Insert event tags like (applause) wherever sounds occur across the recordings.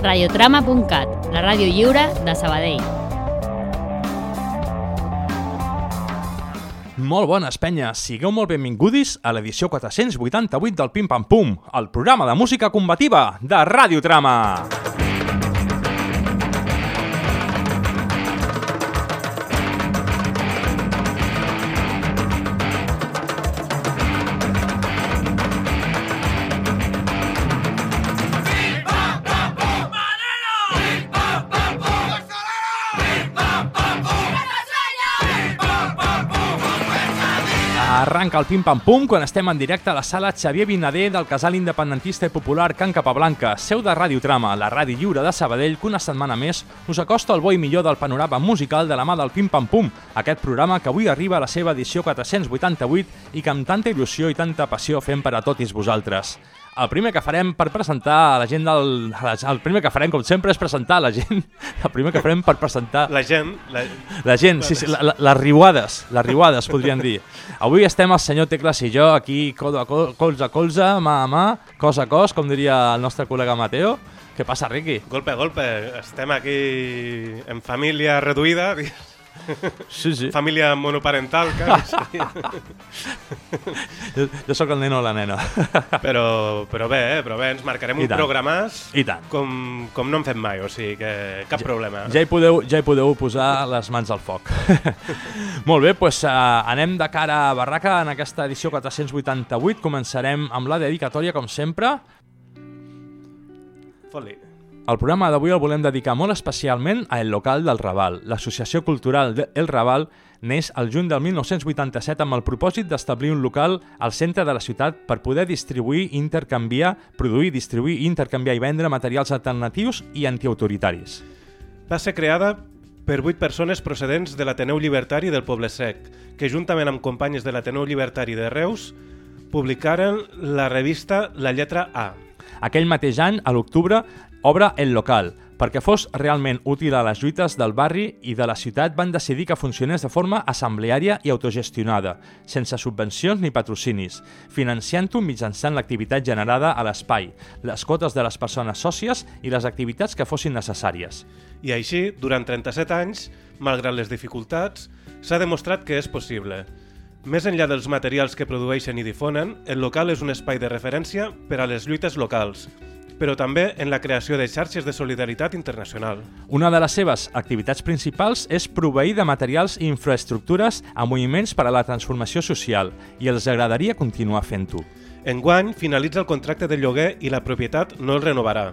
radiotrama.cat, la ràdio lliure de Sabadell. Molt bones, penya. Sigueu molt benvingudis a l'edició 488 del Pim Pam Pum, el programa de música combativa de Radiotrama. Arranca el Pim Pam Pum quan estem en directe a la sala Xavier Vinader del casal independentista i popular Can Capablanca, seu de Radiotrama, la ràdio lliure de Sabadell, que una setmana més us acosta el bo i millor del panorama musical de la mà del Pim Pam Pum, aquest programa que avui arriba a la seva edició 488 i que amb tanta il·lusió i tanta passió fem per a tots vosaltres. El primer que farem per presentar la gent del... El primer que farem, com sempre, és presentar la gent. (laughs) El primer que farem per presentar... La gent... La, la gent, sí, sí, la, la, les riuades, les riuades, podríem dir. Avui estem el senyor Tecles i jo aquí codo a col, colze a colze, mà a mà, cos a cos, com diria el nostre col·lega Mateo. Què passa, Riqui? Golpe a golpe. Estem aquí en família reduïda, Sí, sí. família monoparental, quasi. Jo, jo sóc el neno o la nena. però, però bé, eh? però bé, ens marcarem I un tant. programàs I tant. com, com no hem fet mai, o sigui que cap problema. Ja hi podeu, ja hi podeu posar les mans al foc. (laughs) Molt bé, doncs uh, anem de cara a Barraca en aquesta edició 488. Començarem amb la dedicatòria, com sempre. Fot-li. El programa d'avui el volem dedicar molt especialment a El Local del Raval. L'associació cultural de El Raval neix el juny del 1987 amb el propòsit d'establir un local al centre de la ciutat per poder distribuir, intercanviar, produir, distribuir, intercanviar i vendre materials alternatius i antiautoritaris. Va ser creada per vuit persones procedents de l'Ateneu Llibertari del Poble Sec, que juntament amb companyes de l'Ateneu Llibertari de Reus publicaren la revista La Lletra A. Aquell mateix any, a l'octubre, obre el local. Perquè fos realment útil a les lluites del barri i de la ciutat van decidir que funcionés de forma assembleària i autogestionada, sense subvencions ni patrocinis, financiant-ho mitjançant l'activitat generada a l'espai, les quotes de les persones sòcies i les activitats que fossin necessàries. I així, durant 37 anys, malgrat les dificultats, s'ha demostrat que és possible. Més enllà dels materials que produeixen i difonen, el local és un espai de referència per a les lluites locals, però també en la creació de xarxes de solidaritat internacional. Una de les seves activitats principals és proveir de materials i infraestructures a moviments per a la transformació social i els agradaria continuar fent-ho. Enguany finalitza el contracte de lloguer i la propietat no el renovarà.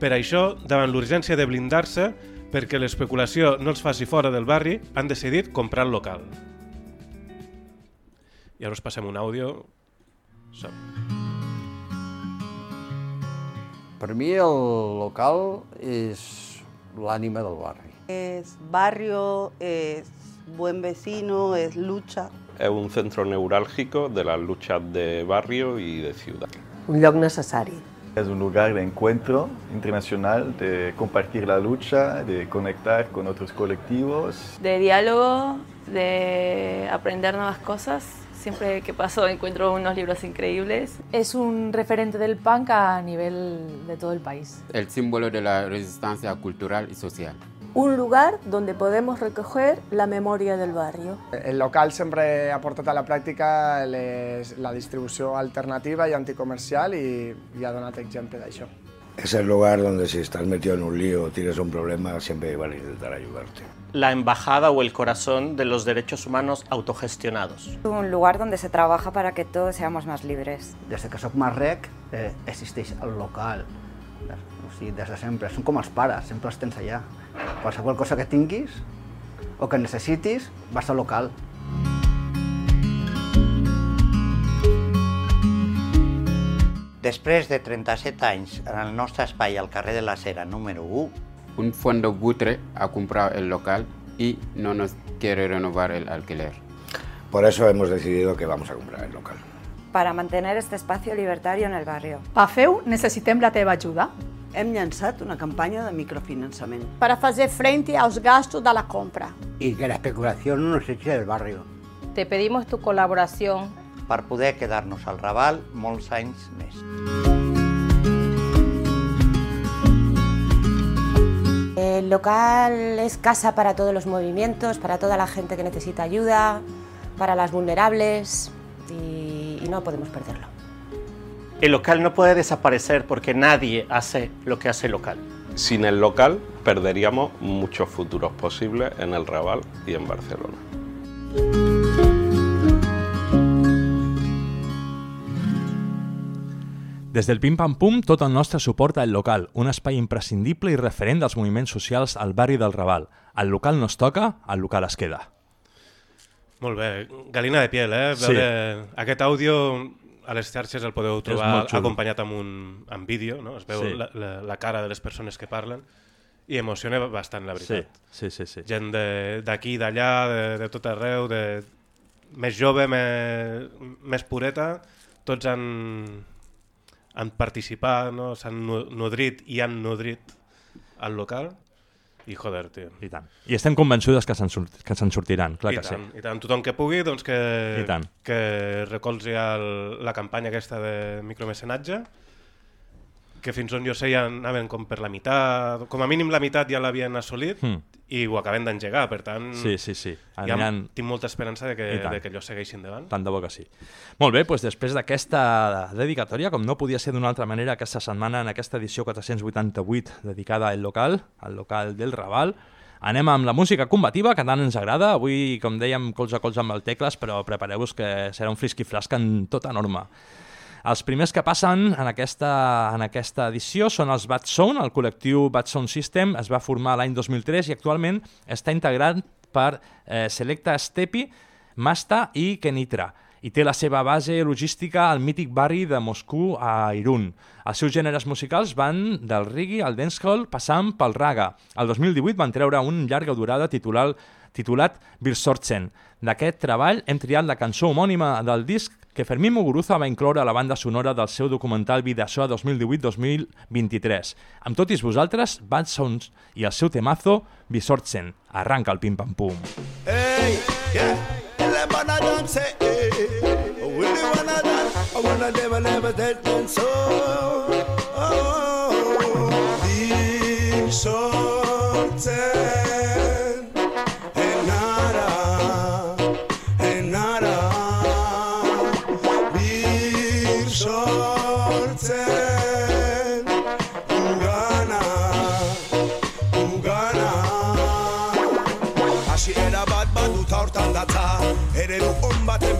Per això, davant l'urgència de blindar-se, perquè l'especulació no els faci fora del barri, han decidit comprar el local. I ara us passem un àudio. So. Per mi el local és l'ànima del barri. Es barrio, es buen vecino, es lucha. Es un centro neurálgico de las luchas de barrio y de ciudad. Un lloc necessari. Es un lugar de encuentro internacional, de compartir la lucha, de conectar con otros colectivos. de diálogo, de aprender nuevas cosas. Siempre que paso encuentro unos libros increíbles. Es un referente del punk a nivel de todo el país. el símbolo de la resistencia cultural y social. Un lugar donde podemos recoger la memoria del barrio. El local sempre ha a la pràctica les, la distribució alternativa i anticomercial i, i ha donat exemple d'això. Es el lugar donde si estás metido en un lío o tienes un problema, siempre van a intentar ayudarte. la embajada o el corazón de los derechos humanos autogestionados. Un lugar donde se trabaja para que todos seamos más libres. Des que sóc més rec, eh, existeix el local. O sigui, des de sempre. Són com els pares, sempre els tens allà. Qualsevol cosa que tinguis o que necessitis, vas al local. Després de 37 anys en el nostre espai al carrer de la Cera número 1, Un fondo butre ha comprado el local y no nos quiere renovar el alquiler. Por eso hemos decidido que vamos a comprar el local. Para mantener este espacio libertario en el barrio. Pafeu, necessitem la teva ajuda. Hem llançat una campanya de microfinançament. para fazer frente aos gastos de la compra. Y que la especulación no nos eche del barrio. Te pedimos tu colaboración per poder quedar-nos al Raval molts anys més. local es casa para todos los movimientos, para toda la gente que necesita ayuda, para las vulnerables y, y no podemos perderlo. El local no puede desaparecer porque nadie hace lo que hace el local. Sin el local perderíamos muchos futuros posibles en el Raval y en Barcelona. Des del Pim Pam Pum, tot el nostre suport al local, un espai imprescindible i referent dels moviments socials al barri del Raval. El local no es toca, el local es queda. Molt bé, galina de piel, eh? Sí. Veure Aquest àudio a les xarxes el podeu trobar acompanyat amb un amb vídeo, no? es veu Sí. la, la, la cara de les persones que parlen i emociona bastant, la veritat. Sí, sí, sí. sí. Gent de- d'aquí, d'allà, de, de tot arreu, de més jove, més, més pureta, tots han, han participat, no? s'han nodrit i han nodrit al local i joder, tio. I tant. I estem convençudes que se'n se'n sortiran, clar I que tant, sí. I tant, tothom que pugui, doncs que, I tant. que recolzi el, la campanya aquesta de micromecenatge, que fins on jo sé ja anaven com per la meitat, com a mínim la meitat ja l'havien assolit, Hmm. i ho acabem d'engegar, per tant, Sí, sí, sí. ja Aniran- tinc molta esperança de que, de que allò segueixi endavant. Tant de bo que sí. Molt bé, doncs després d'aquesta dedicatòria, com no podia ser d'una altra manera aquesta setmana en aquesta edició 488 dedicada al local, al local del Raval, anem amb la música combativa, que tant ens agrada. Avui, com dèiem, colze a colze amb el Tecles, però prepareu-vos que serà un frisqui flasc en tota norma. Els primers que passen en aquesta, en aquesta edició són els Bad Sound, el col·lectiu Bad Sound System es va formar l'any 2003 i actualment està integrat per eh, Selecta Stepi, Masta i Kenitra i té la seva base logística al mític barri de Moscou a Irún. Els seus gèneres musicals van del reggae al dancehall passant pel raga. El 2018 van treure un llarga durada titular, titulat Birsortzen. D'aquest treball hem triat la cançó homònima del disc que Fermín Muguruza va incloure a la banda sonora del seu documental Vidasoa 2018-2023. Amb tot i vosaltres, Bad Sounds i el seu temazo Birsortzen. Arranca el pim-pam-pum. Hey, yeah. Everybody dance, say, hey. We the wanna dance, I wanna never, never and so. Oh, be sorted. And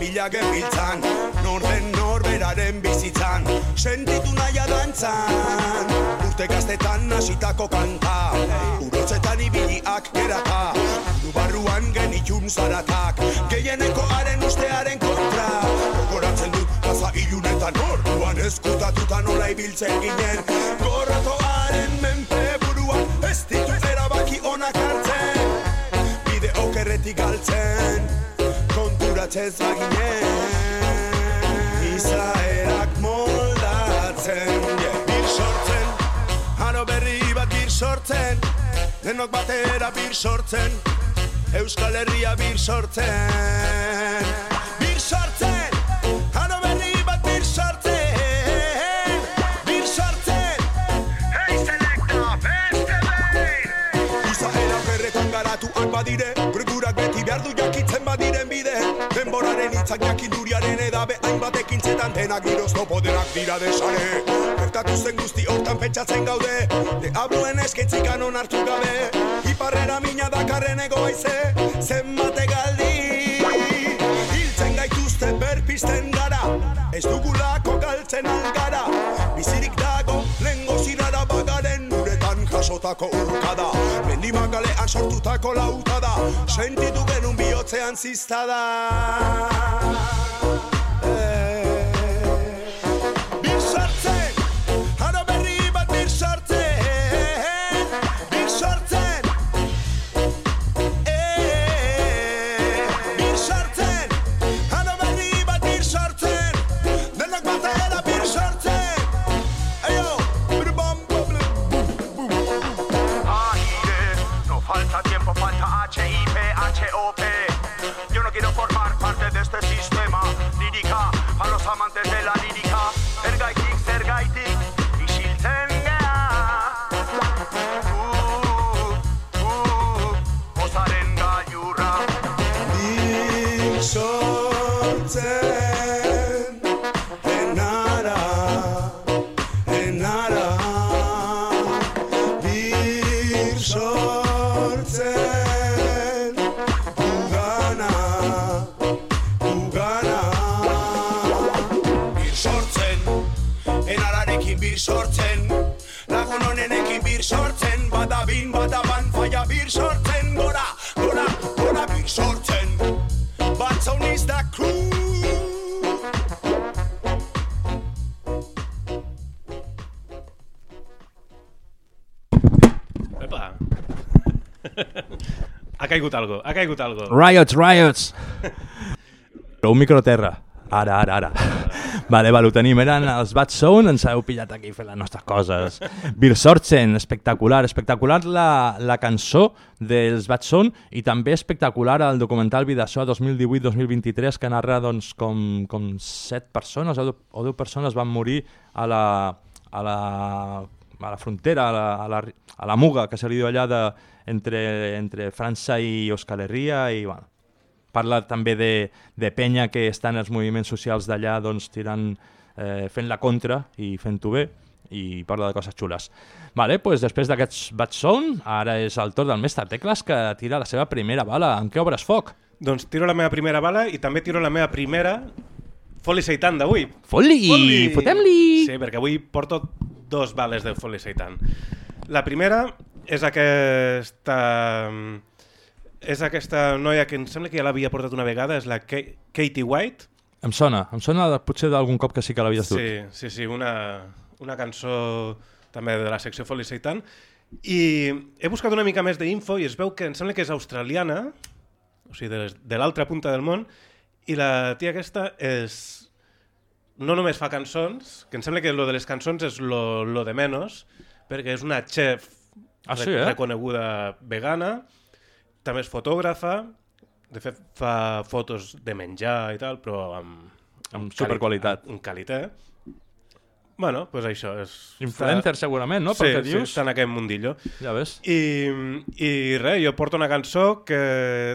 bila genbiltzan Norden norberaren bizitzan Sentitu naia dantzan. Urte gaztetan hasitako kanta Urotzetan ibiliak gerata Du barruan genitun zaratak Gehieneko haren ustearen kontra. Gogoratzen dut plaza ilunetan Orduan eskutatuta nola ibiltzen ginen. Gorratoaren menpe buruan Ez ditu erabaki onak hartzen. Bide okerretik galtzen konturatzez baginen. Izaerak moldatzen yeah. bir sortzen. Haro berri bat bir sortzen denok batera bir sortzen. Euskal Herria bir sortzen. Bir sortzen haro berri bat bir sortzen. Izaera okerretan garatuak badire Gurgurak beti behar du jakitzen badiren bide Denboraren hitzak jakinduriaren edabe Hainbat ekintzetan denak giroz topo denak dira desare. Gertatu zen guzti hortan pentsatzen gaude De abloen esketzikan onartu gabe. Iparrera mina dakarren egoaize Zenbate galdi Hiltzen gaituzte berpisten gara Ez dugulako galtzen algara Bizirik bagaren jasotako urka da Mendiman galean sortutako lauta da Sentitu genuen bihotzean zizta da caigut algo, ha caigut algo. Riots, riots! Un microterra. Ara, ara, ara. Vale, vale, ho tenim. Eren els Bad Sound, ens heu pillat aquí fent les nostres coses. Bir Sortzen, espectacular. Espectacular la, la cançó dels Bad Sound i també espectacular el documental Vidassó 2018-2023 que narra doncs, com, com set persones o deu, o deu persones van morir a la, a la, a la frontera, a la, a la, a la Muga, que se li diu allà de, entre, entre França i Euskal Herria i bueno, parla també de, de penya que estan els moviments socials d'allà doncs, tirant, eh, fent la contra i fent-ho bé i parla de coses xules. Vale, pues després d'aquests Bad Sound, ara és el torn del mestre Tecles que tira la seva primera bala. En què obres foc? Doncs tiro la meva primera bala i també tiro la meva primera Foli Seitan d'avui. Foli! Fotem-li! Sí, perquè avui porto dos bales de Foli Seitan. La primera és aquesta... És aquesta noia que em sembla que ja l'havia portat una vegada, és la Ka- Katie White. Em sona, em sona de, potser d'algun cop que sí que l'havies dut. Sí, sí, sí, una, una cançó també de la secció Foli Seitan. I he buscat una mica més d'info i es veu que em sembla que és australiana, o sigui, de, de l'altra punta del món, i la tia aquesta és... No només fa cançons, que em sembla que lo de les cançons és lo, lo de menos, perquè és una chef Ah, sí, eh? reconeguda vegana, també és fotògrafa, de fet fa fotos de menjar i tal, però amb... Amb superqualitat. Amb, amb qualitat. Bueno, doncs pues això és... Influencer, segurament, no? Sí, Pel que sí, dius. està en aquest mundillo. Ja ves. I, i res, jo porto una cançó que,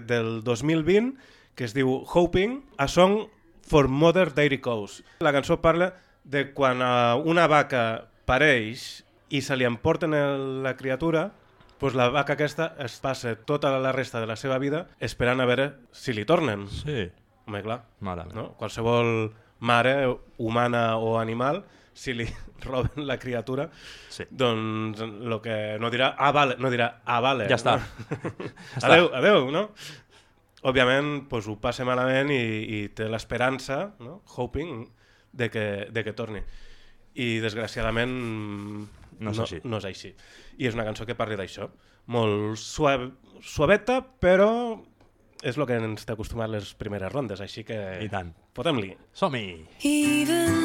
del 2020 que es diu Hoping, a Song for Mother Dairy Cows. La cançó parla de quan eh, una vaca pareix i se li emporten el, la criatura, doncs la vaca aquesta es passa tota la resta de la seva vida esperant a veure si li tornen. Sí. Home, clar. Mare no? Qualsevol mare, humana o animal, si li (laughs) roben la criatura, sí. doncs lo que no dirà, ah, vale, no dirà, ah, vale. Ja està. (laughs) No? Està. adeu, adeu, no? Òbviament, doncs, ho passa malament i, i té l'esperança, no? hoping, de que, de que torni. I, desgraciadament, No és així. No és així. I és una cançó que parla d'això. Molt suave, suaveta, però és el que ens té acostumat les primeres rondes, així que... I tant. Fotem-li. Som-hi! Even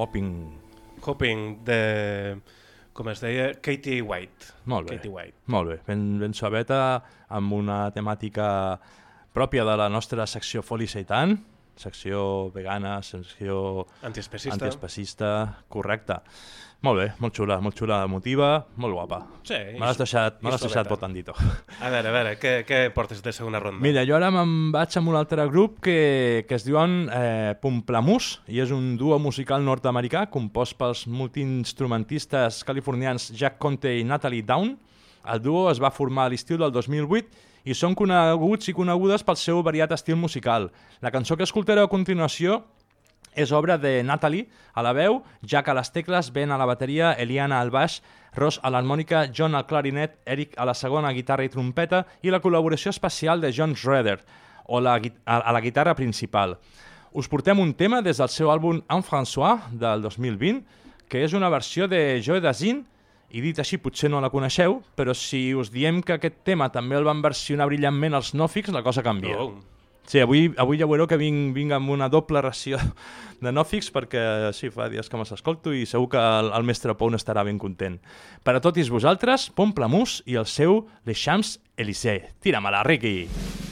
Hopping. Hopping de, com es deia, Katie White. Molt bé. Katie White. Molt bé, ben, ben suaveta, amb una temàtica pròpia de la nostra secció Foli Seitan, secció vegana, secció Antiespecista. antiespecista, correcte. Molt bé, molt xula, molt xula, emotiva, molt guapa. Sí, Me l'has deixat, me l'has deixat suaveta. votandito. A veure, a veure, què, què portes de segona ronda? Mira, jo ara me'n vaig amb un altre grup que, que es diuen eh, Pumplamus i és un duo musical nord-americà compost pels multiinstrumentistes californians Jack Conte i Natalie Down. El duo es va formar a l'estiu del 2008 i són coneguts i conegudes pel seu variat estil musical. La cançó que escoltareu a continuació és obra de Natalie a la veu, Jack a les tecles, Ben a la bateria, Eliana al baix, Ross a l'harmònica, John al clarinet, Eric a la segona guitarra i trompeta i la col·laboració especial de John Schroeder o la, a, a la guitarra principal. Us portem un tema des del seu àlbum En François del 2020, que és una versió de Joe Dassin, i dit així potser no la coneixeu, però si us diem que aquest tema també el van versionar brillantment els Nòfix, la cosa canvia. Oh. Sí, avui, avui ja veureu que vinc, vinc amb una doble ració de Nòfix perquè sí, fa dies que me s'escolto i segur que el, el mestre Pou estarà ben content. Per a tots vosaltres, Pont Plamus i el seu Les Champs-Élysées. Tira-me-la, Riqui! Oh,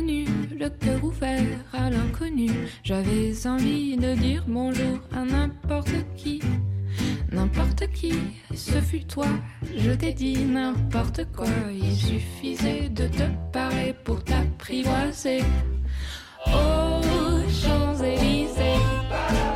le cœur ouvert à l'inconnu. J'avais envie de dire bonjour à n'importe qui. N'importe qui, ce fut toi, je t'ai dit n'importe quoi, il suffisait de te parler pour t'apprivoiser. Oh, Champs-Élysées.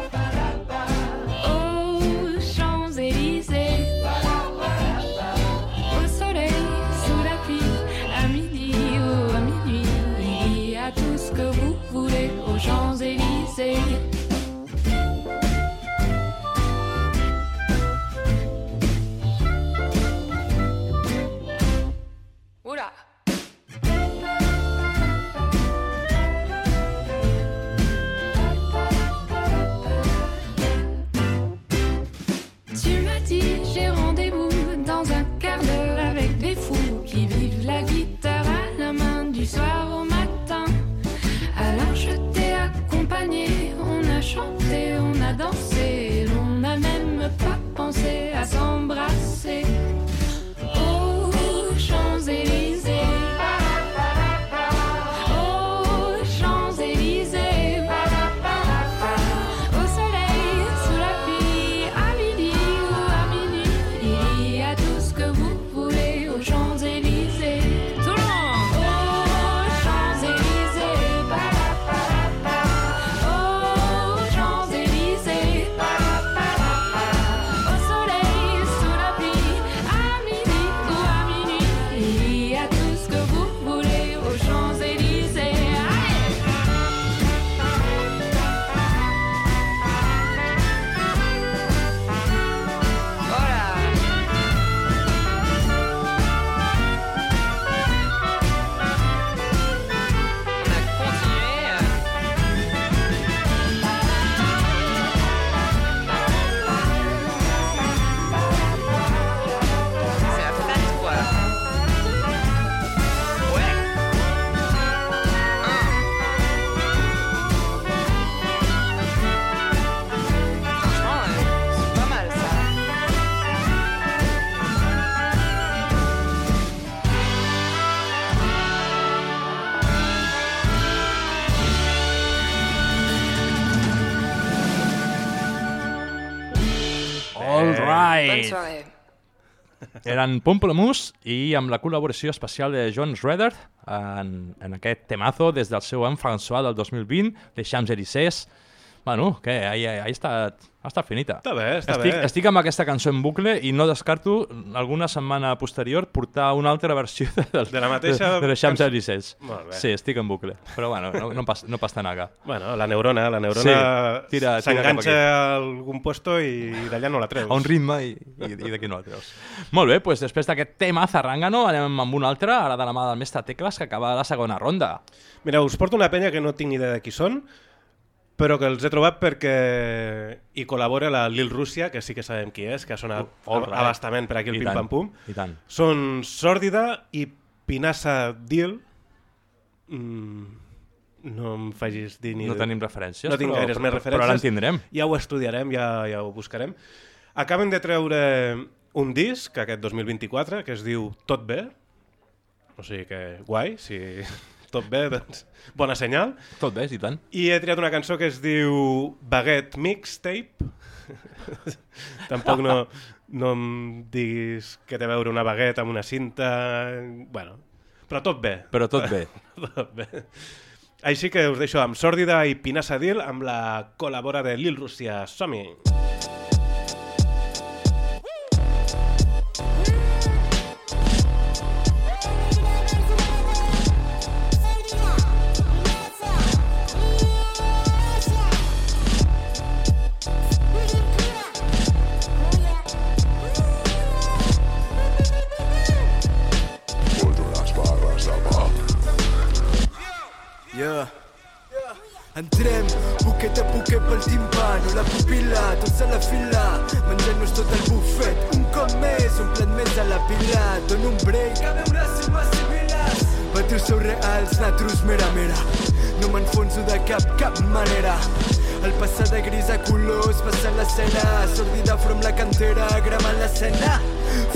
Eren Pomplamoose i amb la col·laboració especial de John Schroeder en, en aquest temazo des del seu en François del 2020, de Champs-Élysées. Bueno, que ahí, ahí ha estat, ha estat finita. Està bé, està estic, bé. Estic amb aquesta cançó en bucle i no descarto alguna setmana posterior portar una altra versió de, del, De la mateixa de, de Champs-Élysées. Molt bé. Sí, estic en bucle. Però bueno, no, no, pas, no passa nada. Bueno, la neurona, la neurona Sí, s'enganxa a algun puesto i d'allà no la treus. a un ritme i, i, i d'aquí no la treus. Molt bé, doncs després d'aquest tema zarrangano anem amb un altre, ara de la mà del mestre Tecles, que acaba la segona ronda. Mira, us porto una penya que no tinc ni idea de qui són, però que els he trobat perquè hi col·labora la Lil Rússia, que sí que sabem qui és, que ha sonat right. abastament per aquí el I Pim tant, Pam Pum. i tant. Són Sòrdida i Pinassa Deal. Mm, no em facis dir ni... No tenim referències, No tinc però- gaires però- més però referències. ara en tindrem. Ja ho estudiarem, ja, ja ho buscarem. Acaben de treure un disc, aquest 2024, que es diu Tot bé. O sigui que guai, si tot bé, doncs bona senyal. Tot bé, i tant. I he triat una cançó que es diu Baguette Mixtape. (laughs) Tampoc no, no em diguis que té a veure una baguette amb una cinta... Bueno, però tot bé. Però tot bé. (laughs) tot bé. Així que us deixo amb Sòrdida i Pinassa Dil amb la col·labora de Lil Rússia. Som-hi! Voto Entrem, poquet a poquet pel timpano, la pupil·la, tots a la fila, menjant-nos tot el bufet. Un cop més, un plat més a la pila, dono un break, a veure si m'assimiles. Vosaltres sou reals, natros mera mera, no m'enfonso de cap, cap manera. El passat de gris a colors, passant l'escena, sordida from la cantera, gramant l'escena.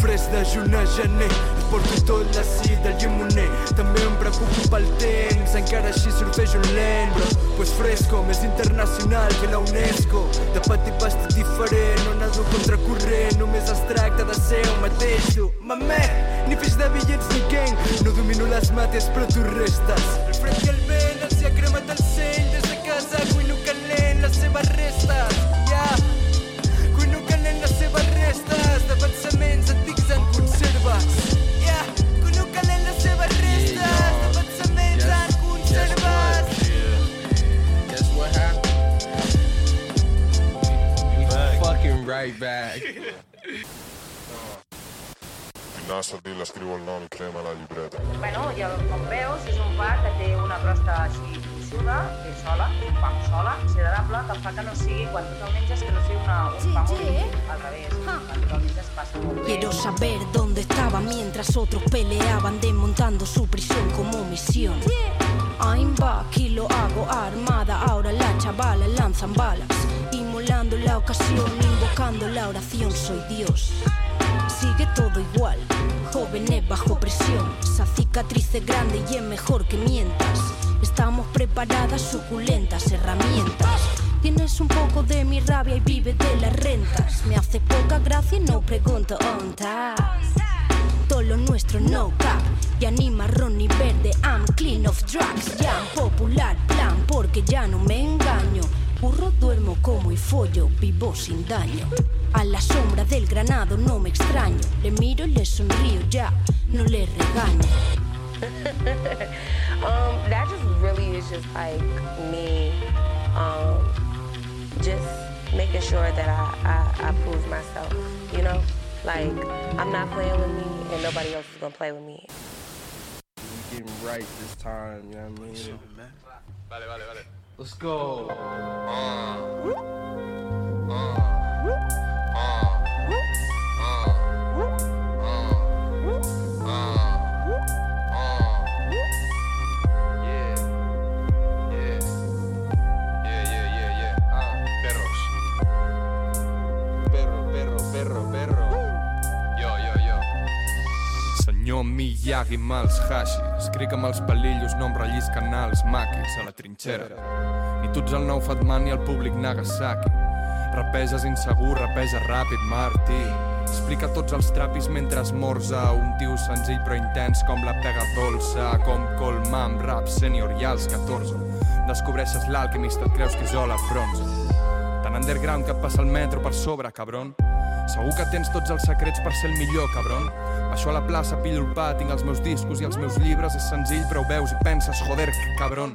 Fresc de juny a gener, porto tot l'àcid del llimoner. També em preocupo pel temps, encara així sortejo lent, bro. Pues fresco, més internacional que la UNESCO. De petit vestit diferent, no nado contracorrent, només es tracta de ser el mateix, tu. Mamé, ni fills de bitllets ni gang, no domino les mates però tu restes. El fred i el vent hi ha cremat el seny, des de casa cuino calent les seves restes. Right back. Pinassa Dil, escriu el nom i crema la llibreta. Bueno, ja com veus, és un pa que té una crosta així és sola, pa sola, considerable, que fa que no sigui, quan tu te'l menges, que no sigui una, un pa molt líquid, al revés. Quan tu te'l menges passa molt bé. Quiero saber dónde estaba mientras otros peleaban desmontando su prisión como misión. I'm back y lo hago armada, ahora la chavala lanzan balas, inmolando la ocasión, invocando la oración, soy Dios. Sigue todo igual, jóvenes bajo presión, esa cicatriz es grande y es mejor que mientas. Estamos preparadas, suculentas herramientas. Tienes un poco de mi rabia y vives de las rentas. Me hace poca gracia y no pregunto on Todo lo nuestro no cap. Ya ni marrón ni verde, I'm clean of drugs. Ya popular plan, porque ya no me engaño. Burro duermo como y follo, vivo sin daño. A la sombra del granado no me extraño. Le miro y le sonrío ya, no le regaño. (laughs) um, that just really is just like me, um, just making sure that I, I, I prove myself, you know? Like, I'm not playing with me, and nobody else is gonna play with me. We getting right this time, you know what I mean? Vale, vale, vale. Let's go. Perro, Senyor Miyagi mals hashi Escric amb els palillos, no em rellisquen els maquis a la trinxera. Ni tu ets el nou Fatman ni el públic Nagasaki. Rapeges insegur, rapeja ràpid, Martí. Explica tots els trapis mentre esmorza un tio senzill però intens com la pega dolça, com colmar amb rap sènior i als 14. Descobreixes l'alquimista, et creus que és ola bronze. Tan underground que et passa el metro per sobre, cabron. Segur que tens tots els secrets per ser el millor, cabron. Baixo a la plaça, pillo el pa, tinc els meus discos i els meus llibres, és senzill, però ho veus i penses, joder, cabron.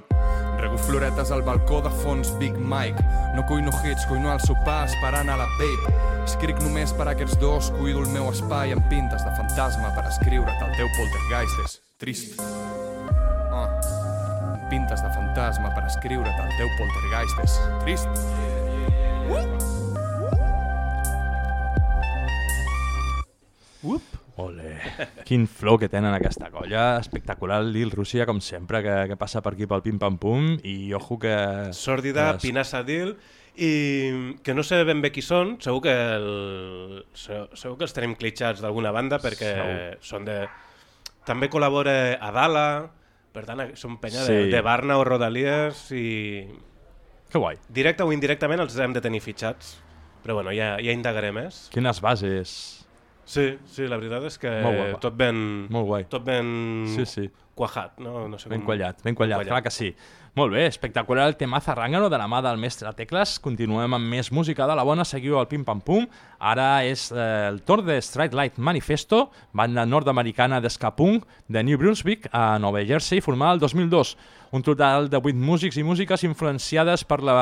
Rego floretes al balcó de fons Big Mike. No cuino hits, cuino al sopar esperant a la babe. Escric només per a aquests dos, cuido el meu espai amb pintes de fantasma per escriure que el teu poltergeist és trist. Ah, pintes de fantasma per escriure que el teu poltergeist és trist. Up. Ole. Quin flow que tenen aquesta colla. Espectacular Lil Rússia, com sempre, que, que passa per aquí pel pim-pam-pum. I ojo que... Sòrdida, que- Pinassa Dil, i que no sé ben bé qui són, segur que, el, se- segur que els tenim clitxats d'alguna banda perquè Segur. són de... També col·labora Adala, per tant, són penya Sí. de, de Barna o Rodalies i... Que guai. Directe o indirectament els hem de tenir fitxats, però bueno, ja, ja indagaré més. Quines bases. Sí, sí, la veritat és que tot ben... Molt guai. Tot ben... Sí, sí. Quajat, no? no sé Ben com... quallat, ben quallat, clar que sí. Molt bé, espectacular el tema Zarrangano de la mà del mestre Tecles. Continuem amb més música de la bona, seguiu el Pim Pam Pum. Ara és eh, el torn de Straight Light Manifesto, banda nord-americana d'ska punk de New Brunswick a Nova Jersey, formada el 2002. Un total de 8 músics i músiques influenciades per la,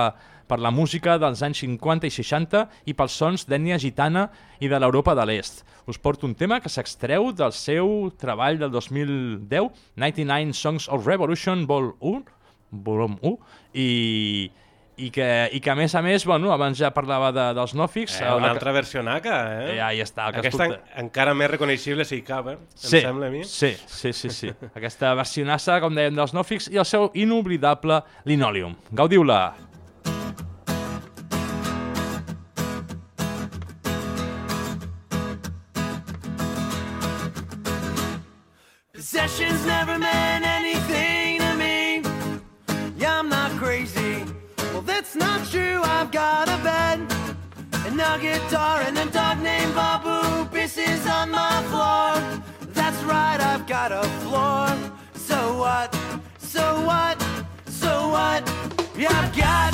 per la música dels anys 50 i 60 i pels sons d'ètnia gitana i de l'Europa de l'Est. Us porto un tema que s'extreu del seu treball del 2010, 99 Songs of Revolution Vol 1, volum 1, i, i, que, i que a més a més, bueno, abans ja parlava de, dels nòfics. Eh, una altra versió naca, eh? Ja, ja està. que Aquesta escolta- en, encara més reconeixible si hi cap, eh? Sí, Em sembla a mi. sí, sí, sí, sí. Aquesta versionassa, com dèiem, dels nòfics i el seu inoblidable Linoleum. Gaudiu-la! And a guitar and a dog named Babu pisses on my floor. That's right, I've got a floor. So what? So what? So what? Yeah, I've got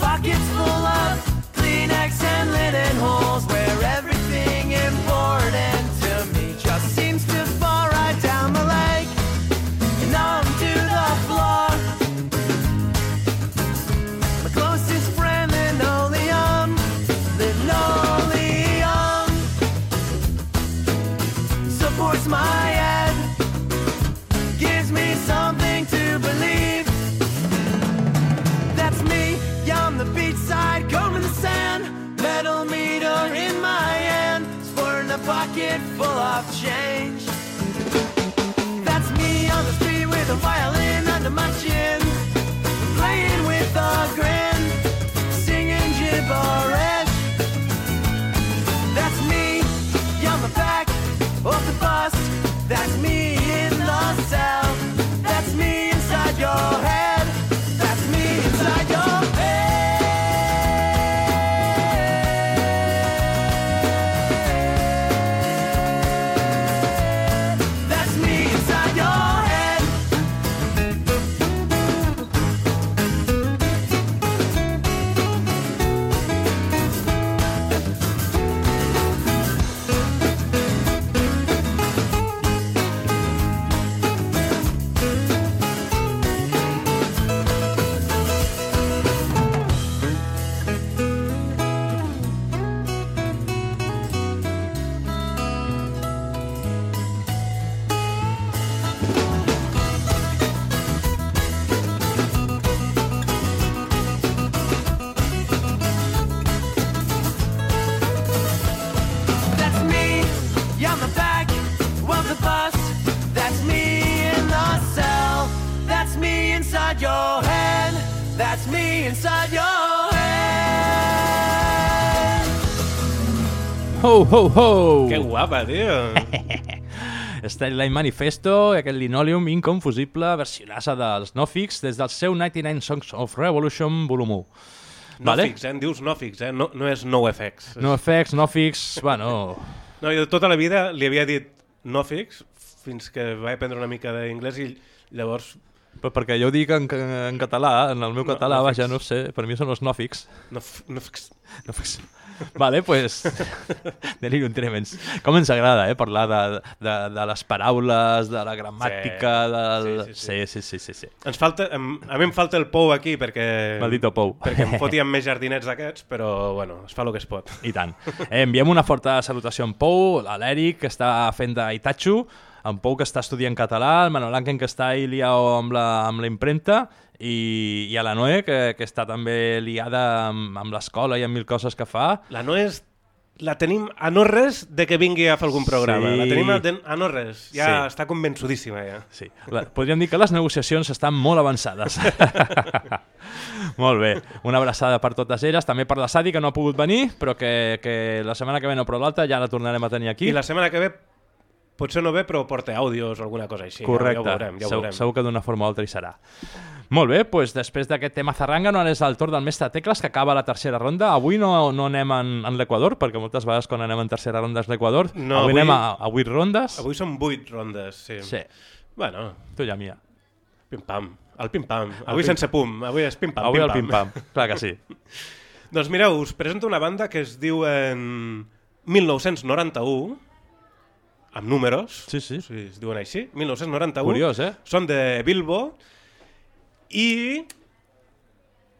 pockets full of Kleenex and linen holes where everything important Ho, ho, ho! Que guapa, tio! (laughs) Starlight Manifesto i aquest Linoleum inconfusible versionassa dels Nofix des del seu 99 Songs of Revolution volum 1. No vale? fix, eh? En dius no fix, eh? No, no és no FX. No FX, no fix, bueno... No, jo tota la vida li havia dit no fix fins que vaig aprendre una mica d'inglès i llavors... Però perquè jo ho dic en, en català, en el meu català, no vaja, no sé, per mi són els no fix. No, Vale, pues... Delirium tremens. Com ens agrada, eh, parlar de, de, de les paraules, de la gramàtica, Sí. del... Sí, Sí, sí, sí, sí, sí. Ens falta, em, a mi em falta el pou aquí perquè... Maldito pou. Perquè em fotíem més jardinets d'aquests, però bueno, es fa el que es pot. I tant. Eh, enviem una forta salutació a en Pou, a l'Eric, que està fent d'Itachu, en Pou, que està estudiant català, el Manol Anken, que està ahí liat amb la, amb la impremta, i, i a la Noé, que, que està també liada amb, amb l'escola i amb mil coses que fa. La Noé és la tenim a no res de que vingui a fer algun programa. Sí. La tenim a, a no res. Ja Sí. està convençudíssima, ja. Sí. La, podríem dir que les negociacions estan molt avançades. (laughs) molt bé. Una abraçada per totes elles, també per la Sadi, que no ha pogut venir, però que, que la setmana que ve no, però l'altra ja la tornarem a tenir aquí. I la setmana que ve potser no ve, però porta àudios o alguna cosa així. Correcte, Ja, ja ho veurem, ja ho segur, veurem. segur que d'una forma o altra hi serà. Molt bé, doncs després d'aquest tema zarranga no és el torn del mestre Tecles, que acaba la tercera ronda. Avui no, no anem en, en l'Equador, perquè moltes vegades quan anem en tercera ronda és l'Equador. No, avui, avui- anem a, a 8 rondes. Avui són 8 rondes, sí. Sí. Bueno. Tu ja mia. Pim-pam. El pim-pam. Avui pim- sense pum. Avui és pim-pam. Avui el pim-pam. Clar que sí. (laughs) doncs mireu, us presento una banda que es diu en 1991, amb números. Sí, sí. sí es diuen així. 1991. Curiós, eh? Són de Bilbo i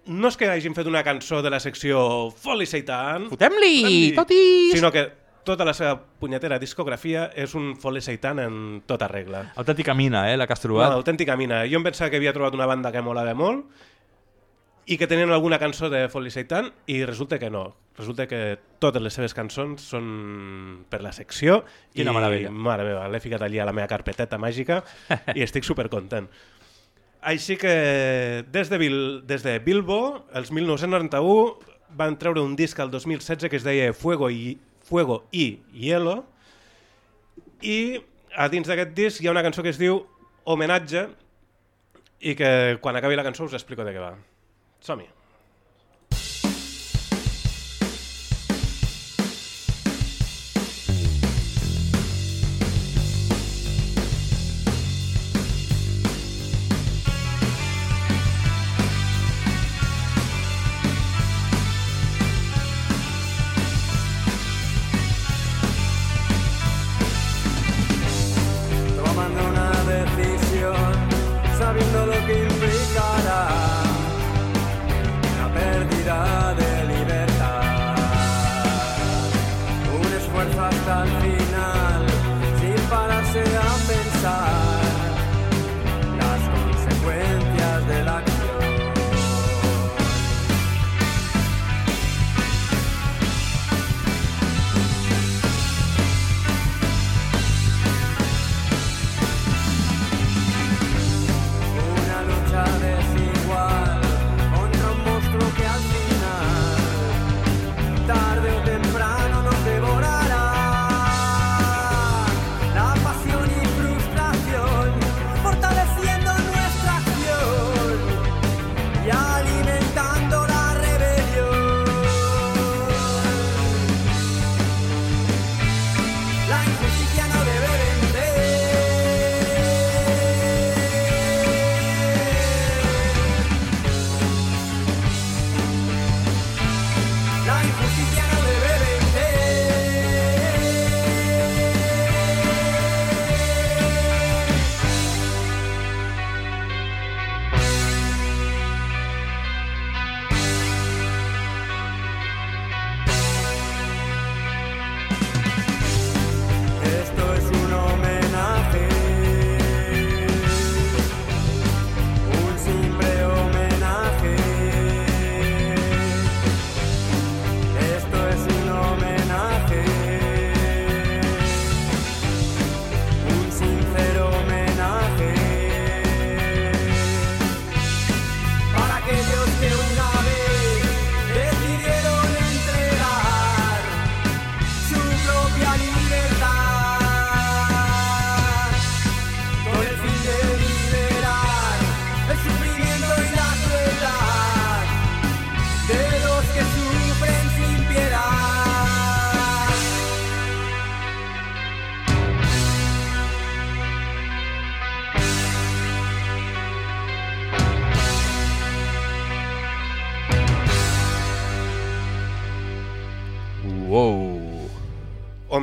no és que hagin fet una cançó de la secció Foli Seitan, Fotem-li, totis! sinó que tota la seva punyetera discografia és un Foli Seitan en tota regla. Autèntica mina, eh, la que has trobat. Una autèntica mina. Jo em pensava que havia trobat una banda que molava molt i que tenien alguna cançó de Folly Seitan i resulta que no. Resulta que totes les seves cançons són per la secció Quina i, meravella. Mare meva, l'he ficat allí a la meva carpeteta màgica i estic supercontent. Així que des de, Bil des de Bilbo, els 1991, van treure un disc al 2016 que es deia Fuego i, Fuego i Hielo i a dins d'aquest disc hi ha una cançó que es diu Homenatge i que quan acabi la cançó us explico de què va. Som-hi. tomando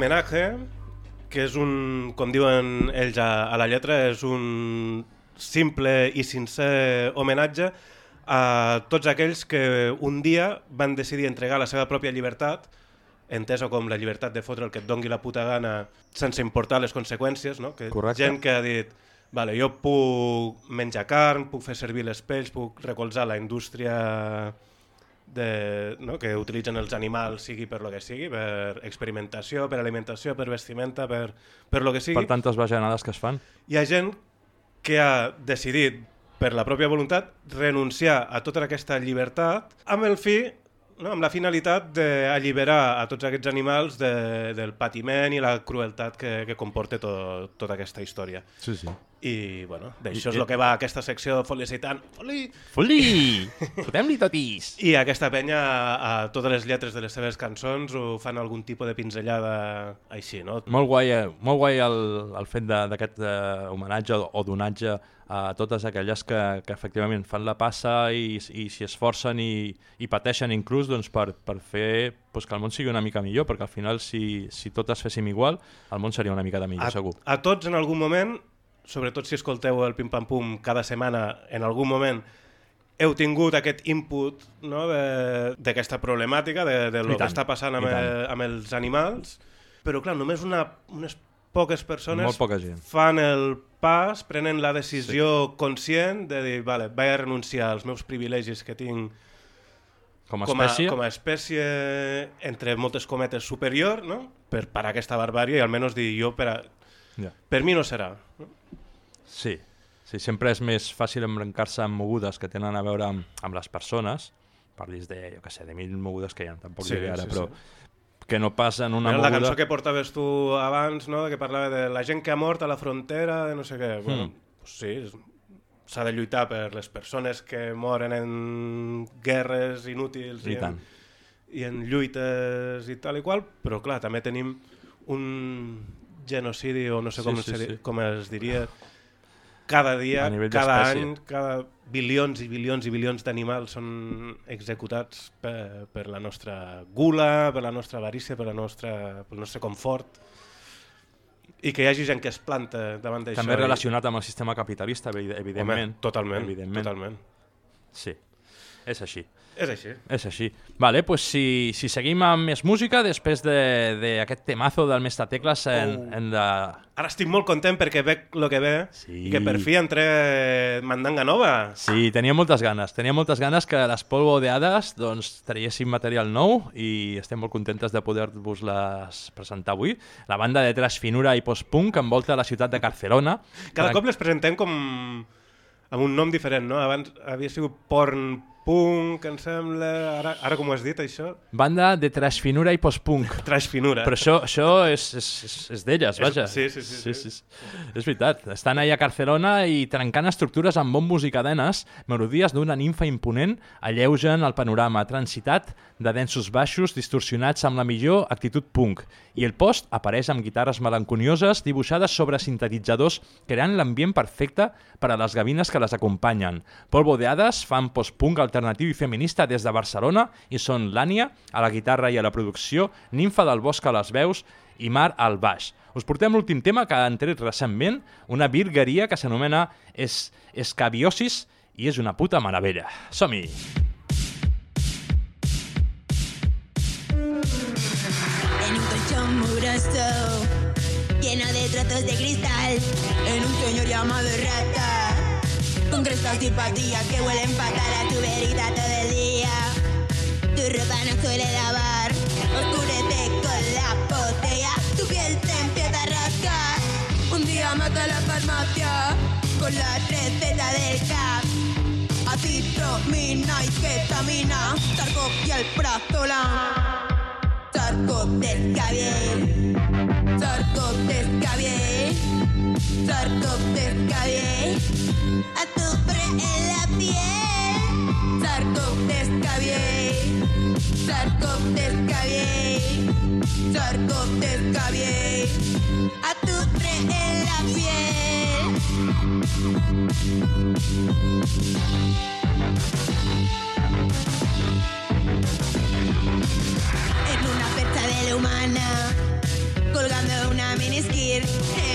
Homenatge, que és un, com diuen ells a, a la lletra, és un simple i sincer homenatge a tots aquells que un dia van decidir entregar la seva pròpia llibertat, entesa com la llibertat de fotre el que et dongui la puta gana sense importar les conseqüències, no? que Correcte. gent que ha dit vale, jo puc menjar carn, puc fer servir les pells, puc recolzar la indústria de, no? que utilitzen els animals, sigui per lo que sigui, per experimentació, per alimentació, per vestimenta, per, per lo que sigui. Per tantes bajanades que es fan. Hi ha gent que ha decidit, per la pròpia voluntat, renunciar a tota aquesta llibertat amb el fi, no? amb la finalitat d'alliberar a tots aquests animals de, del patiment i la crueltat que, que comporta to, tota aquesta història. Sí, sí. I, bueno, d'això és el que va aquesta secció felicitant. Foli! Foli! Fotem-li totis! I aquesta penya, a, a totes les lletres de les seves cançons, ho fan algun tipus de pinzellada així, no? Molt guai, eh? molt guai el, el fet de- d'aquest eh, homenatge o, o donatge a totes aquelles que, que efectivament fan la passa i, i s'hi esforcen i, i pateixen inclús doncs, per, per fer doncs, que el món sigui una mica millor, perquè al final si, si totes féssim igual, el món seria una mica de millor, a, segur. a tots en algun moment, sobretot si escolteu el Pim Pam Pum cada setmana, en algun moment heu tingut aquest input no, d'aquesta problemàtica, de, de lo que està passant amb, el, amb els animals, però clar, només una, unes poques persones Molt poca gent. fan el pas, prenen la decisió sí. conscient de dir, vale, vaig a renunciar als meus privilegis que tinc Com a com a, espècie. com a espècie entre moltes cometes superior, no? per parar aquesta barbària i almenys dir jo per, a, Ja. per mi no serà. Sí, sí, sempre és més fàcil embrancar-se amb mogudes que tenen a veure amb, amb les persones, parlis de, jo què sé, de mil mogudes que hi ha, tampoc Sí, diré ara, sí, però sí. que no passa en una Era moguda... la cançó que portaves tu abans, no? que parlava de la gent que ha mort a la frontera, de no sé què. Bueno, Mm. pues sí, és- s'ha de lluitar per les persones que moren en guerres inútils I i, en, i en lluites i tal i qual, però clar, també tenim un genocidi, o no sé Sí, com, sí, se, sí. com es diria, cada dia, cada any, cada bilions i bilions i bilions d'animals són executats per, per la nostra gula, per la nostra avarícia, per, la nostra, pel nostre confort. I que hi hagi gent que es planta davant d'això. També relacionat amb el sistema capitalista, evi- evidentment. Home, totalment, evidentment. totalment. Sí, és així. És així. És així. Vale, pues si, si seguim amb més música, després d'aquest de, d'aquest temazo del Mestre Tecles en, Oh. en la... Ara estic molt content perquè veig el que ve Sí. i que per fi entrei mandanga nova. Sí, tenia moltes ganes. Tenia moltes ganes que les polvo de hades doncs, traiessin material nou i estem molt contentes de poder-vos-les presentar avui. La banda de trash finura i post-punk envolta la ciutat de Barcelona. Cada cop les presentem com amb un nom diferent, no? Abans havia sigut porn punk, em sembla... Ara, ara com ho has dit, això? Banda de trash finura i post-punk. (laughs) Trash finura. Però això, això és, és, és, és d'elles, vaja. sí, sí, sí, sí, sí. sí. És veritat. Estan allà a Barcelona i trencant estructures amb bombos i cadenes, melodies d'una ninfa imponent alleugen el panorama transitat de densos baixos distorsionats amb la millor actitud punk. I el post apareix amb guitarres melanconioses dibuixades sobre sintetitzadors creant l'ambient perfecte per a les gavines que les acompanyen. Polvo de Hades fan post-punk alternatiu i feminista des de Barcelona i són l'Ània a la guitarra i a la producció, Ninfa del Bosc a les veus i Mar al baix. Us portem l'últim tema que han tret recentment, una virgueria que s'anomena es Escabiosis i és una puta meravella. Som-hi! En un colchón mugroso, lleno de trozos de cristal, en un señor llamado rata, con crestas patillas que huelen fatal a tuberita todo el día. Tu ropa no suele lavar, oscurece con la botella, tu piel se empieza a rascar. Un día mata la farmacia con la receta del CAP. Acitromina y ketamina, sarco y el prazolam. Sarco descabié, sarco descabié, sarco descabié, azufre en la piel, sarco descabié, sarco descabié, sarco descabié, azufre en la piel. En una fecha de colgando de una miniskirt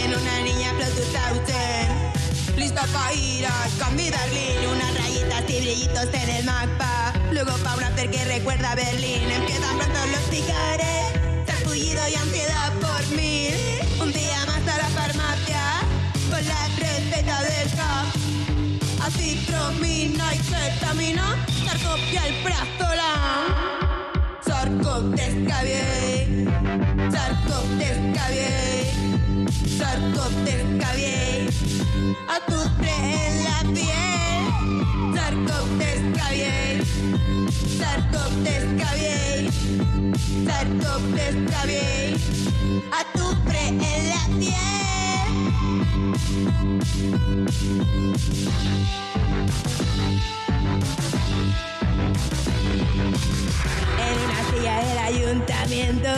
en una niña plus Lista para ir a Cami Berlín, unas rayitas y brillitos en el mapa. Luego pa' un after que recuerda a Berlín, empiezan pronto los cigares. Sarpullido y ansiedad por mil. Un día más a la farmacia, con la receta del Acitromina y cetamina, sarcopia el contesta bien. Sar contesta bien. Sar contesta bien. A tu en la piel. Sar contesta bien. Sar contesta bien. Sar contesta bien. A en la piel. En una silla del ayuntamiento,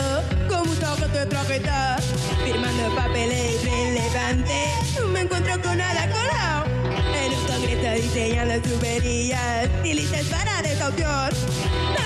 con toque de traqueta, firmando papeles relevantes, me encuentro con Ada Colau. En un congreso diseñando superillas y listas para desahuciar. La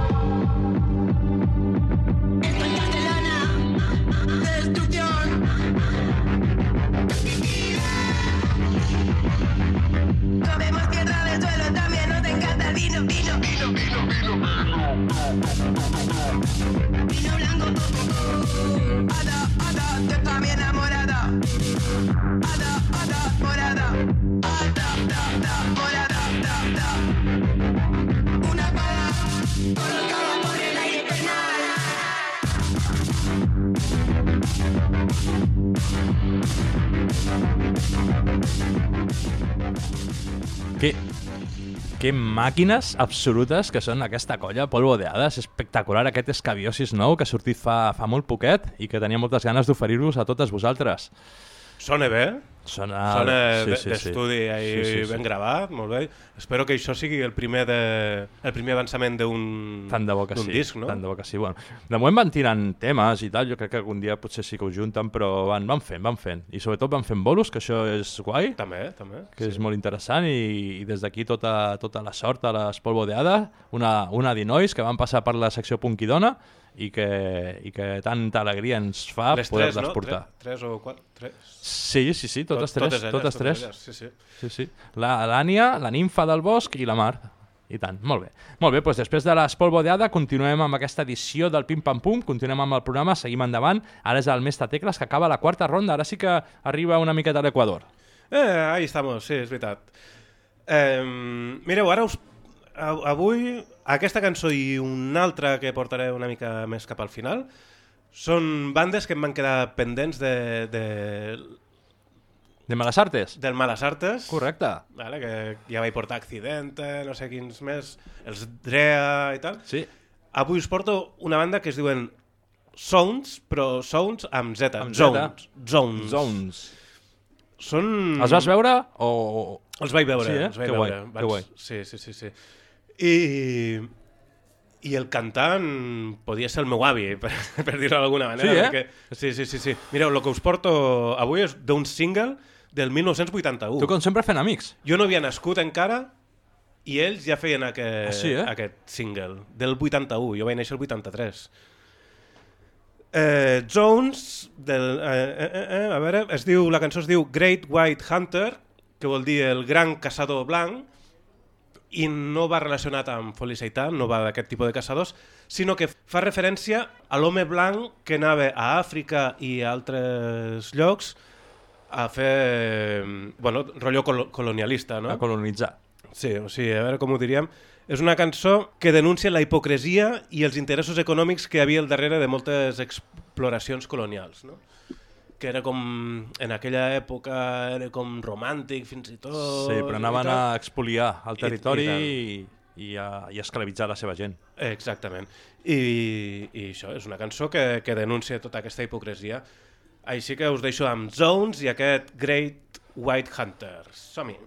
vino. Blanco. Ada, ada, yo estoy enamorada. Ada, ada, morada. Ada, da, da, morada, da, da. Una espada colocada por el aire penal. Que, que màquines absolutes que són aquesta colla, Polvo de Hades, espectacular aquest escabiosis nou que ha sortit fa, fa molt poquet i que tenia moltes ganes d'oferir-vos a totes vosaltres. Sona bé. Sona, Sona sí, de- sí, sí. d'estudi Sí, sí, sí. ben gravat, molt bé. Espero que això sigui el primer, de, el primer avançament d'un sí, disc, no? tant de bo que sí. Bueno, de moment van tirant temes i tal, jo crec que algun dia potser sí que ho junten, però van, van fent, van fent. I sobretot van fent bolos, que això és guai. També, també. Que és molt interessant i, i des d'aquí tota, tota la sort a l'Espolvo de Ada, una, una d'Inois que van passar per la secció Punkidona i que, i que tanta alegria ens fa Les poder-les no? portar. Tres, tres o quatre? Tres. Sí, sí, sí, totes Tot- tres. totes elles, totes totes tres. elles, sí, sí. sí, sí. La- L'Ània, la nimfa del bosc i la mar. I tant, molt bé. Molt bé, doncs després de l'Espolvo d'Ada continuem amb aquesta edició del Pim Pam Pum, continuem amb el programa, seguim endavant. Ara és el Mestre Tecles que acaba la quarta ronda, ara sí que arriba una miqueta a l'Equador. Eh, ahí estamos, sí, és veritat. Eh, mireu, ara us, avui aquesta cançó i una altra que portaré una mica més cap al final són bandes que em van quedar pendents de, de, De Males Artes? del Malas Artes. Correcte. Vale, que ja vaig portar Accidente, no sé quins més, els Drea i tal. Sí. Avui us porto una banda que es diuen Sounds, però Sounds amb Z. Amb Z. Zones. Zones. Zones. Són... Els vas veure o... Els vaig veure, Sí, eh? els vaig Que guai, veure. que guai. Sí, sí, sí, sí. I, I el cantant podia ser el meu avi, (laughs) per, per dir-ho d'alguna manera. Sí, eh? Perquè, sí, sí, sí, sí. Mireu, el que us porto avui és d'un single del 1981. Tu com sempre fent amics. Jo no havia nascut encara i ells ja feien aquest, Ah, sí, eh? aquest single, del 81. Jo vaig néixer el 83. Eh, Jones, del, eh, eh, eh, eh, a veure, es diu, la cançó es diu Great White Hunter, que vol dir el gran caçador blanc, i no va relacionat amb felicitat, no va d'aquest tipus de caçadors, sinó que fa referència a l'home blanc que anava a Àfrica i a altres llocs a fer, bueno, rotllo col colonialista, no? A colonitzar. Sí, o sigui, a veure com ho diríem. És una cançó que denuncia la hipocresia i els interessos econòmics que hi havia al darrere de moltes exploracions colonials. No? Que era com, en aquella època, era com romàntic fins i tot. Sí, però anaven a expoliar el territori i i, i, a, i a esclavitzar la seva gent. Exactament. I, I això és una cançó que, que denuncia tota aquesta hipocresia. Així que us deixo amb Zones i aquest Great White Hunter. Som-hi.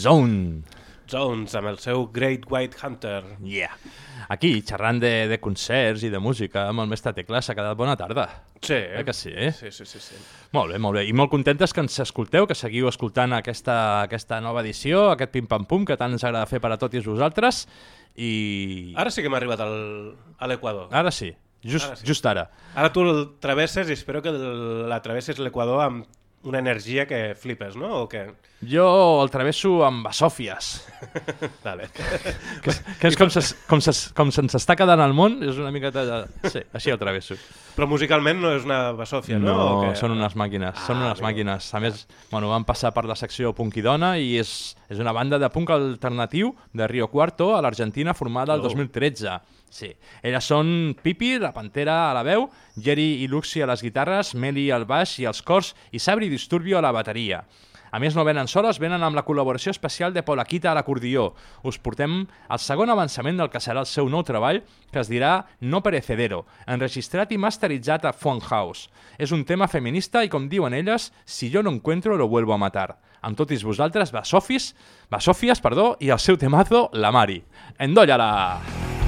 Zone. Zones, amb el seu Great White Hunter. Yeah. Aquí, xerrant de, de concerts i de música amb el mestre Tecla, s'ha quedat bona tarda. Sí. Eh que sí? Sí, sí, sí, sí. Molt bé, molt bé. I molt contentes que ens escolteu, que seguiu escoltant aquesta, aquesta nova edició, aquest pim-pam-pum que tant ens agrada fer per a tots vosaltres. I... Ara sí que hem arribat al, a l'Equador. Ara sí, just Ara sí. just ara. Ara tu el travesses i espero que la travesses l'Equador amb una energia que flipes, no? O que... Jo el travesso amb basòfies. (laughs) vale. (laughs) que, que és com, ses, com, ses, com se'ns està quedant al món, és una miqueta... De... Sí, així el travesso. Però musicalment no és una basòfia, no? No, que... són unes màquines, Ah, són unes amigo. màquines. A més, bueno, van passar per la secció Punk i Dona i és, és una banda de punk alternatiu de Rio Cuarto, a l'Argentina, formada el Oh. 2013. Sí. Elles són Pipi, la Pantera a la veu, Jerry i Luxi a les guitarres, Meli al baix i als cors i Sabri Disturbio a la bateria. A més, no venen soles, venen amb la col·laboració especial de Polaquita a l'acordió. Us portem el segon avançament del que serà el seu nou treball, que es dirà No Perecedero, enregistrat i masteritzat a Funhouse. És un tema feminista i, com diuen elles, si yo no encuentro lo vuelvo a matar. Amb totis vosaltres, Basofis, Basofies, perdó, i el seu temazo, La Mari. Endolla-la!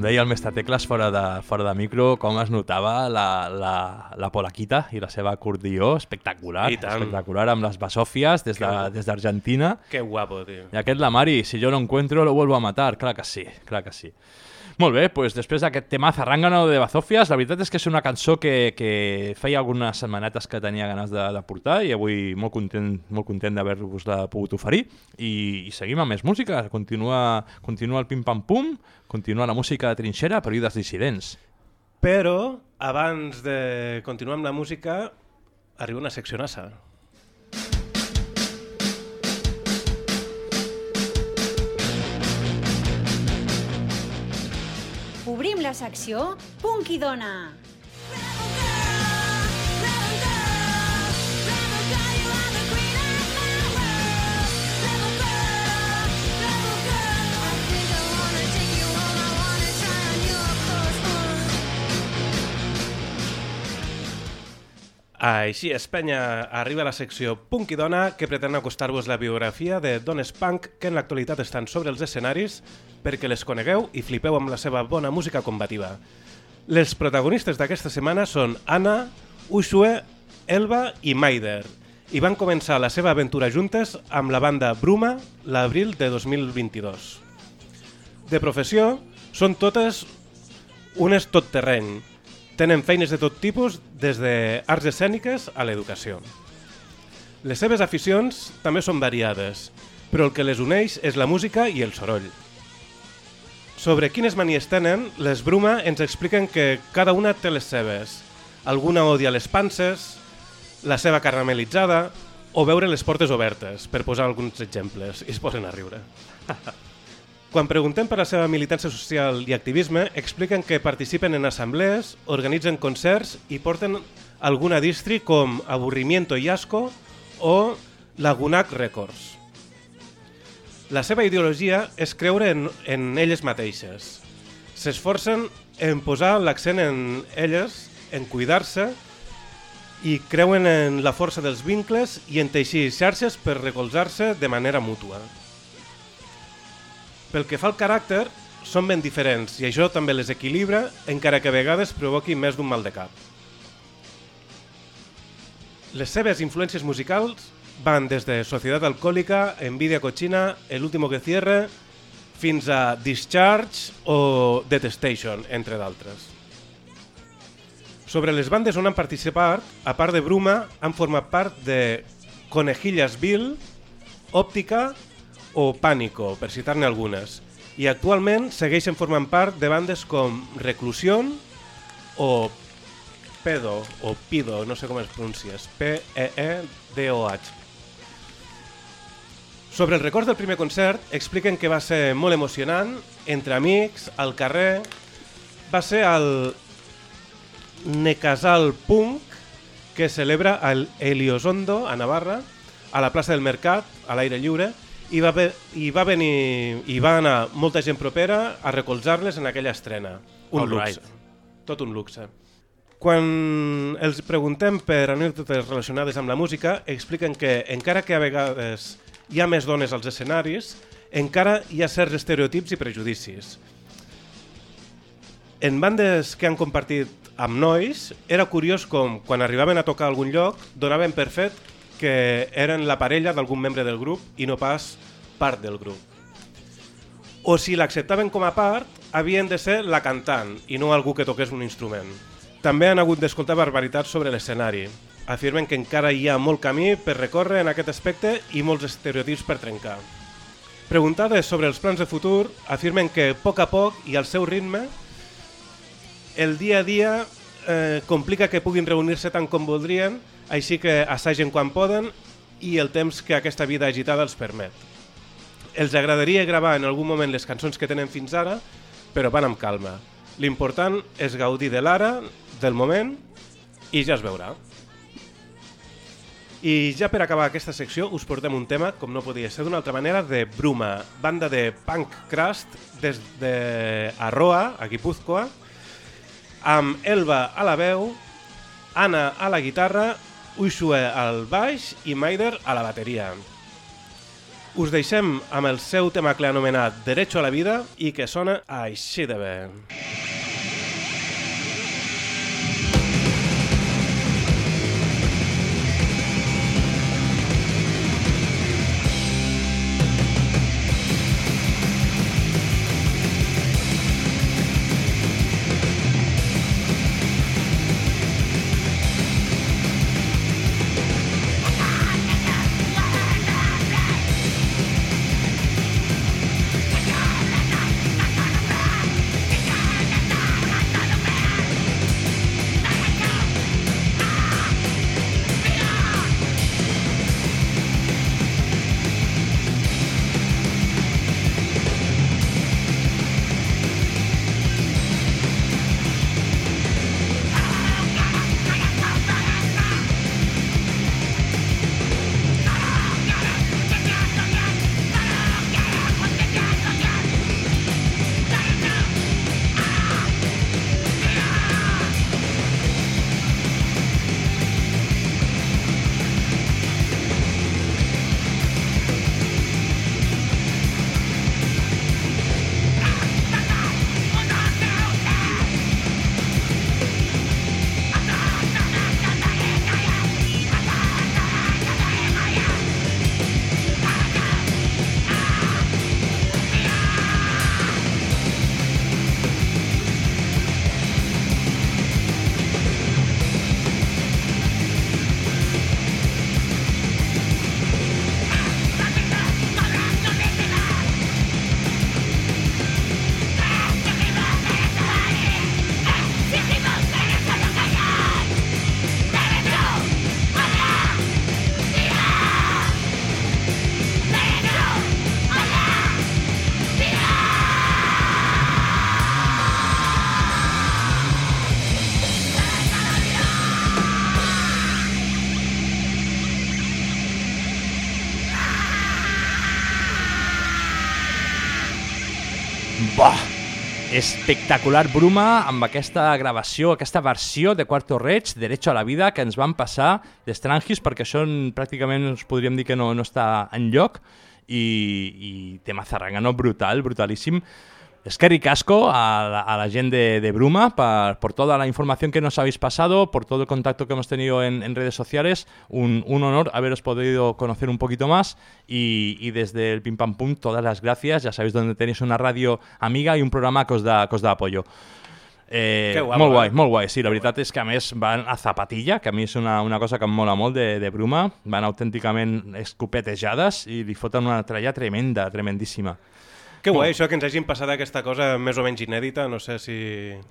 Deia el mestre Tecles fora de, fora de micro, com es notava la, la, la polaquita i la seva acordió, espectacular, espectacular, amb les basòfies des de- d'Argentina. Que guapo, tio. I aquest la Mari, si yo lo encuentro, lo vuelvo a matar. Clar que sí, clar que sí. Molt bé, doncs després d'aquest tema Zarrangano de Bazofias, la veritat és que és una cançó que, que feia algunes setmanetes que tenia ganes de, de portar i avui molt content, molt content d'haver-vos-la pogut oferir. I, I seguim amb més música, continua, continua el pim-pam-pum, continua la música de trinxera, períodes dissidents. Però, abans de continuar amb la música, arriba una secció nassa. Secció Punk i Dona. Així és, penya, arriba la secció Punk i Dona, que pretén acostar-vos la biografia de dones punk que en l'actualitat estan sobre els escenaris perquè les conegueu i flipeu amb la seva bona música combativa. Les protagonistes d'aquesta setmana són Anna, Ushue, Elba i Maider, i van començar la seva aventura juntes amb la banda Bruma l'abril de 2022. De professió, són totes unes tot terreny. Tenen feines de tot tipus, des de arts escèniques a l'educació. Les seves aficions també són variades, però el que les uneix és la música i el soroll. Sobre quines manies tenen, les Bruma ens expliquen que cada una té les seves. Alguna odia les panses, la seva caramelitzada o veure les portes obertes, per posar alguns exemples, i es posen a riure. (laughs) Quan preguntem per la seva militància social i activisme, expliquen que participen en assemblees, organitzen concerts i porten alguna distri com Aburrimiento i Asco o Lagunac Records. La seva ideologia és creure en, en elles mateixes. S'esforcen en posar l'accent en elles, en cuidar-se i creuen en la força dels vincles i en teixir xarxes per recolzar-se de manera mútua. Pel que fa al caràcter, són ben diferents i això també les equilibra, encara que a vegades provoqui més d'un mal de cap. Les seves influències musicals van des de Societat Alcohòlica, Envidia Cochina, El Último que Cierre, fins a Discharge o Detestation, entre d'altres. Sobre les bandes on han participat, a part de Bruma, han format part de Conejillas Bill, Òptica o Pánico, per citar-ne algunes. I actualment segueixen formant part de bandes com Reclusión o Pedo o Pido, no sé com es pronuncies, P-E-E-D-O-H. Sobre el record del primer concert, expliquen que va ser molt emocionant, entre amics, al carrer... Va ser el Necasal Punk, que celebra el Eliosondo, a Navarra, a la plaça del Mercat, a l'aire lliure, i va, i va venir i va anar molta gent propera a recolzar-les en aquella estrena. Un All luxe. right. Tot un luxe. Quan els preguntem per anècdotes relacionades amb la música, expliquen que encara que a vegades hi ha més dones als escenaris, encara hi ha certs estereotips i prejudicis. En bandes que han compartit amb nois, era curiós com, quan arribaven a tocar a algun lloc, donaven per fet que eren la parella d'algun membre del grup i no pas part del grup. O si l'acceptaven com a part, havien de ser la cantant i no algú que toqués un instrument. També han hagut d'escoltar barbaritats sobre l'escenari. Afirmen que encara hi ha molt camí per recórrer en aquest aspecte i molts estereotips per trencar. Preguntades sobre els plans de futur, afirmen que a poc a poc i al seu ritme, el dia a dia eh, complica que puguin reunir-se tant com voldrien, així que assagen quan poden i el temps que aquesta vida agitada els permet. Els agradaria gravar en algun moment les cançons que tenen fins ara, però van amb calma. L'important és gaudir de l'ara, del moment, i ja es veurà. I ja per acabar aquesta secció us portem un tema, com no podia ser d'una altra manera, de Bruma, banda de punk crust des de Arroa, a Guipúzcoa, amb Elba a la veu, Anna a la guitarra, Ushue al baix i Maider a la bateria. Us deixem amb el seu tema l'ha anomenat Derecho a la vida i que sona així de bé. Espectacular Bruma amb aquesta gravació, aquesta versió de Quarto Reig, Derecho a la Vida, que ens van passar d'Estrangis, perquè això en- pràcticament ens podríem dir que no, no està en lloc, i, i tema zarrangano brutal, brutalíssim. Es que ricasco a la, a la gente de, de Bruma por, por toda la información que nos habéis pasado, por todo el contacto que hemos tenido en, en redes sociales. Un, un honor haberos podido conocer un poquito más y, y desde el Pim Pam Pum todas las gracias. Ya sabéis dónde tenéis una radio amiga y un programa que os da, que os da apoyo. Eh, guapo, molt guai, eh? molt guai. Sí, la veritat és que a més van a zapatilla, que a mi és una, una cosa que em mola molt de, de Bruma. Van autènticament escopetejades i li foten una tralla tremenda, tremendíssima. Que guai, això que ens hagin passat aquesta cosa més o menys inèdita, no sé si...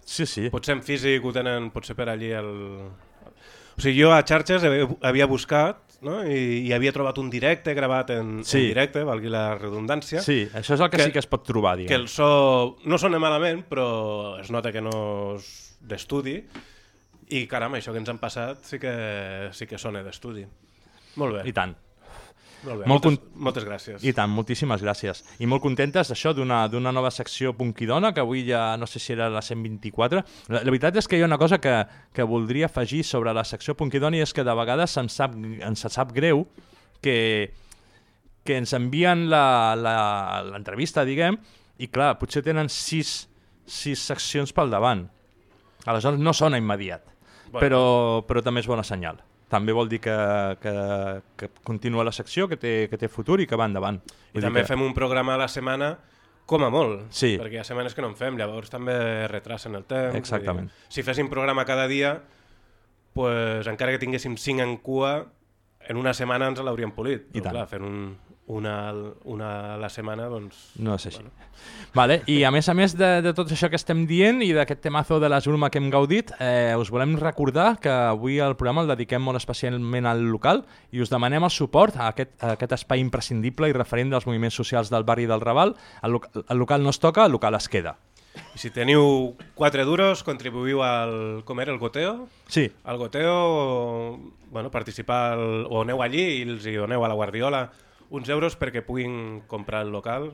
Sí, sí. Potser en físic ho tenen, potser per allí el... O sigui, jo a xarxes havia, buscat no? I, i havia trobat un directe gravat en, Sí. en directe, valgui la redundància. Sí, això és el que, sí que es pot trobar, diguem. Que el so no sona malament, però es nota que no és d'estudi. I caram, això que ens han passat sí que, sí que sona d'estudi. Molt bé. I tant. Molt bé, Molt moltes, con- moltes gràcies. I tant, moltíssimes gràcies. I molt contentes d'això, d'una nova secció Punkidona, que avui ja no sé si era la 124. La, la veritat és que hi ha una cosa que, que voldria afegir sobre la secció Punkidona i és que de vegades em sap, ens sap greu que, que ens envien la- la- l'entrevista, diguem, i clar, potser tenen sis, sis seccions pel davant. Aleshores no sona immediat, Bueno. però, però també és bona senyal. També vol dir que, que, que continua la secció, que té, que té futur i que va endavant. I també que... fem un programa a la setmana com a molt, Sí. perquè hi ha setmanes que no en fem, llavors també retrasen el temps. vull dir, Exactament. Si féssim programa cada dia, pues, encara que tinguéssim cinc en cua, en una setmana ens l'hauríem polit. I Però, tant. clar, fent un, una, una a la setmana, doncs... No és així. Vale, I a més a més de, de tot això que estem dient i d'aquest temazo de la Zurma que hem gaudit, eh, us volem recordar que avui el programa el dediquem molt especialment al local i us demanem el suport a aquest, a aquest espai imprescindible i referent dels moviments socials del barri del Raval. El, loca- el local no es toca, el local es queda. I si teniu 4 duros, contribuïu al... com era, el goteo? Sí. Al goteo, bueno, participar, al, o aneu allí i els hi doneu a la Guardiola uns euros perquè puguin comprar el local,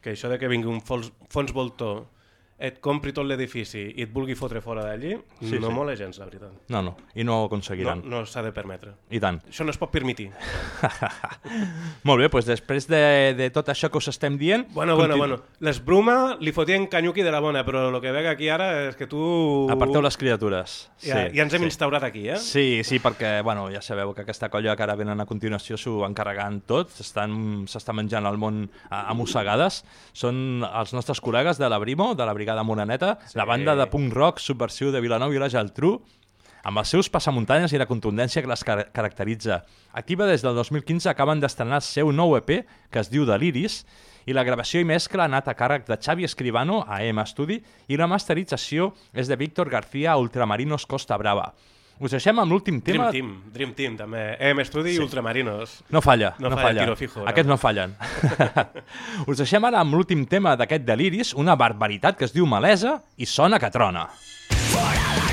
que això de que vingui un fons, fons voltor et compri tot l'edifici i et vulgui fotre fora d'allí, Sí, no sí. mola gens, la veritat. No, no, i no ho No, aconseguiran. no s'ha de permetre. I tant. Això no es pot permetir. (laughs) Molt bé, doncs després de, de tot això que us estem dient... Bueno, bueno, continu- bueno. Les Bruma li fotien canyuqui de la bona, però el que veig aquí ara és que tu... Aparteu les criatures. Ja, ja ens hem sí. instaurat aquí, eh? Sí, sí, perquè bueno, ja sabeu que aquesta colla que ara venen a continuació s'ho encarregant tot, s'està menjant el món a, a mossegades. Són els nostres col·legues de la Brimo, de la Brigada Moraneta, sí. la banda de punk rock subversiu de Vilanova i la Geltrú, amb els seus passamuntanyes i la contundència que les car caracteritza. Activa des del 2015 acaben d'estrenar el seu nou EP, que es diu Deliris, i la gravació i mescla ha anat a càrrec de Xavi Escribano a M Studio i la masterització és de Víctor García a Ultramarinos Costa Brava. Us deixem amb l'últim tema... Dream Team, Dream Team, també. EM Studi Sí. i Ultramarinos. No falla, no, no, falla. Tiro fijo. Aquests no fallen. (laughs) Us deixem ara amb l'últim tema d'aquest deliris, una barbaritat que es diu Malesa i sona que trona. Som la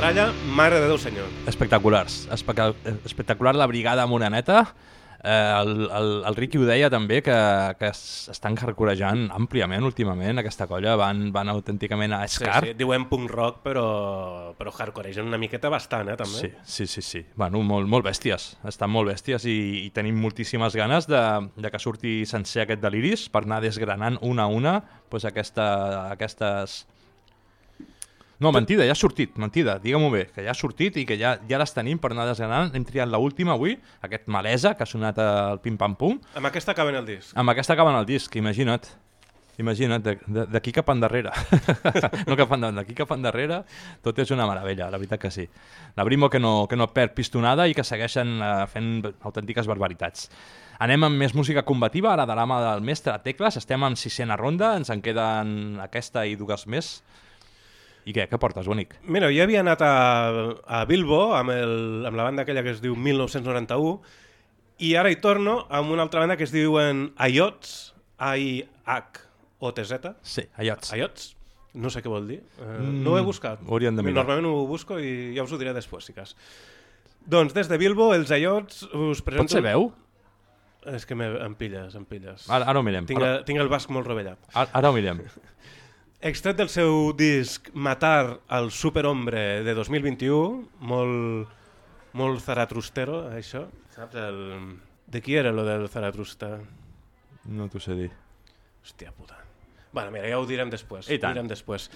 Quina tralla, mare de Déu senyor. Espectaculars. Especa espectacular la brigada moraneta. Eh, el, el, el Ricky ho deia també que, que es- estan carcorejant àmpliament últimament aquesta colla, van, van autènticament a Sí, escar. sí, diuen punk rock, però, però hardcoregen una miqueta bastant, eh, també. Sí, sí, sí, sí. Bueno, molt, molt bèsties, estan molt bèsties i, i tenim moltíssimes ganes de, de que surti sencer aquest deliris per anar desgranant una a una pues, aquesta, aquestes... No, mentida, ja ha sortit, mentida, digue-m'ho bé, que ja ha sortit i que ja, ja les tenim per anar desgranant. Hem triat l'última avui, aquest Malesa, que ha sonat al pim-pam-pum. Amb aquesta acaben el disc. Amb aquesta acaben el disc, imagina't. Imagina't, d'aquí cap endarrere. (laughs) no cap endavant, d'aquí cap endarrere tot és una meravella, la veritat que sí. La Brimo que no, que no perd pistonada i que segueixen eh, fent autèntiques barbaritats. Anem amb més música combativa, ara de la mà del mestre Tecles, estem en sisena ronda, ens en queden aquesta i dues més. I què, què portes, bonic? Mira, jo havia anat a, a Bilbo amb, el, amb la banda aquella que es diu 1991 i ara hi torno amb una altra banda que es diuen Ayots, A-I-H-O-T-Z. Sí, Ayots. Ayots. No sé què vol dir. Uh, Mm, no ho he buscat. ho hauríem de mirar. Normalment ho busco i ja us ho diré després, si cas. Doncs des de Bilbo, els Ayots us presento... Pot ser veu? És que me, em pilles, em pilles. Ara- ara ho mirem. Tinc, Ara- el- tinc el basc molt rovellat. Ara, ara ho mirem. (laughs) Extret del seu disc Matar al Superhombre de 2021, molt, molt zaratrustero, això. Saps? El... De qui era lo del Zaratrusta? No t'ho sé dir. Hòstia puta. Bueno, mira, ja ho direm després. I tant. Ho direm després.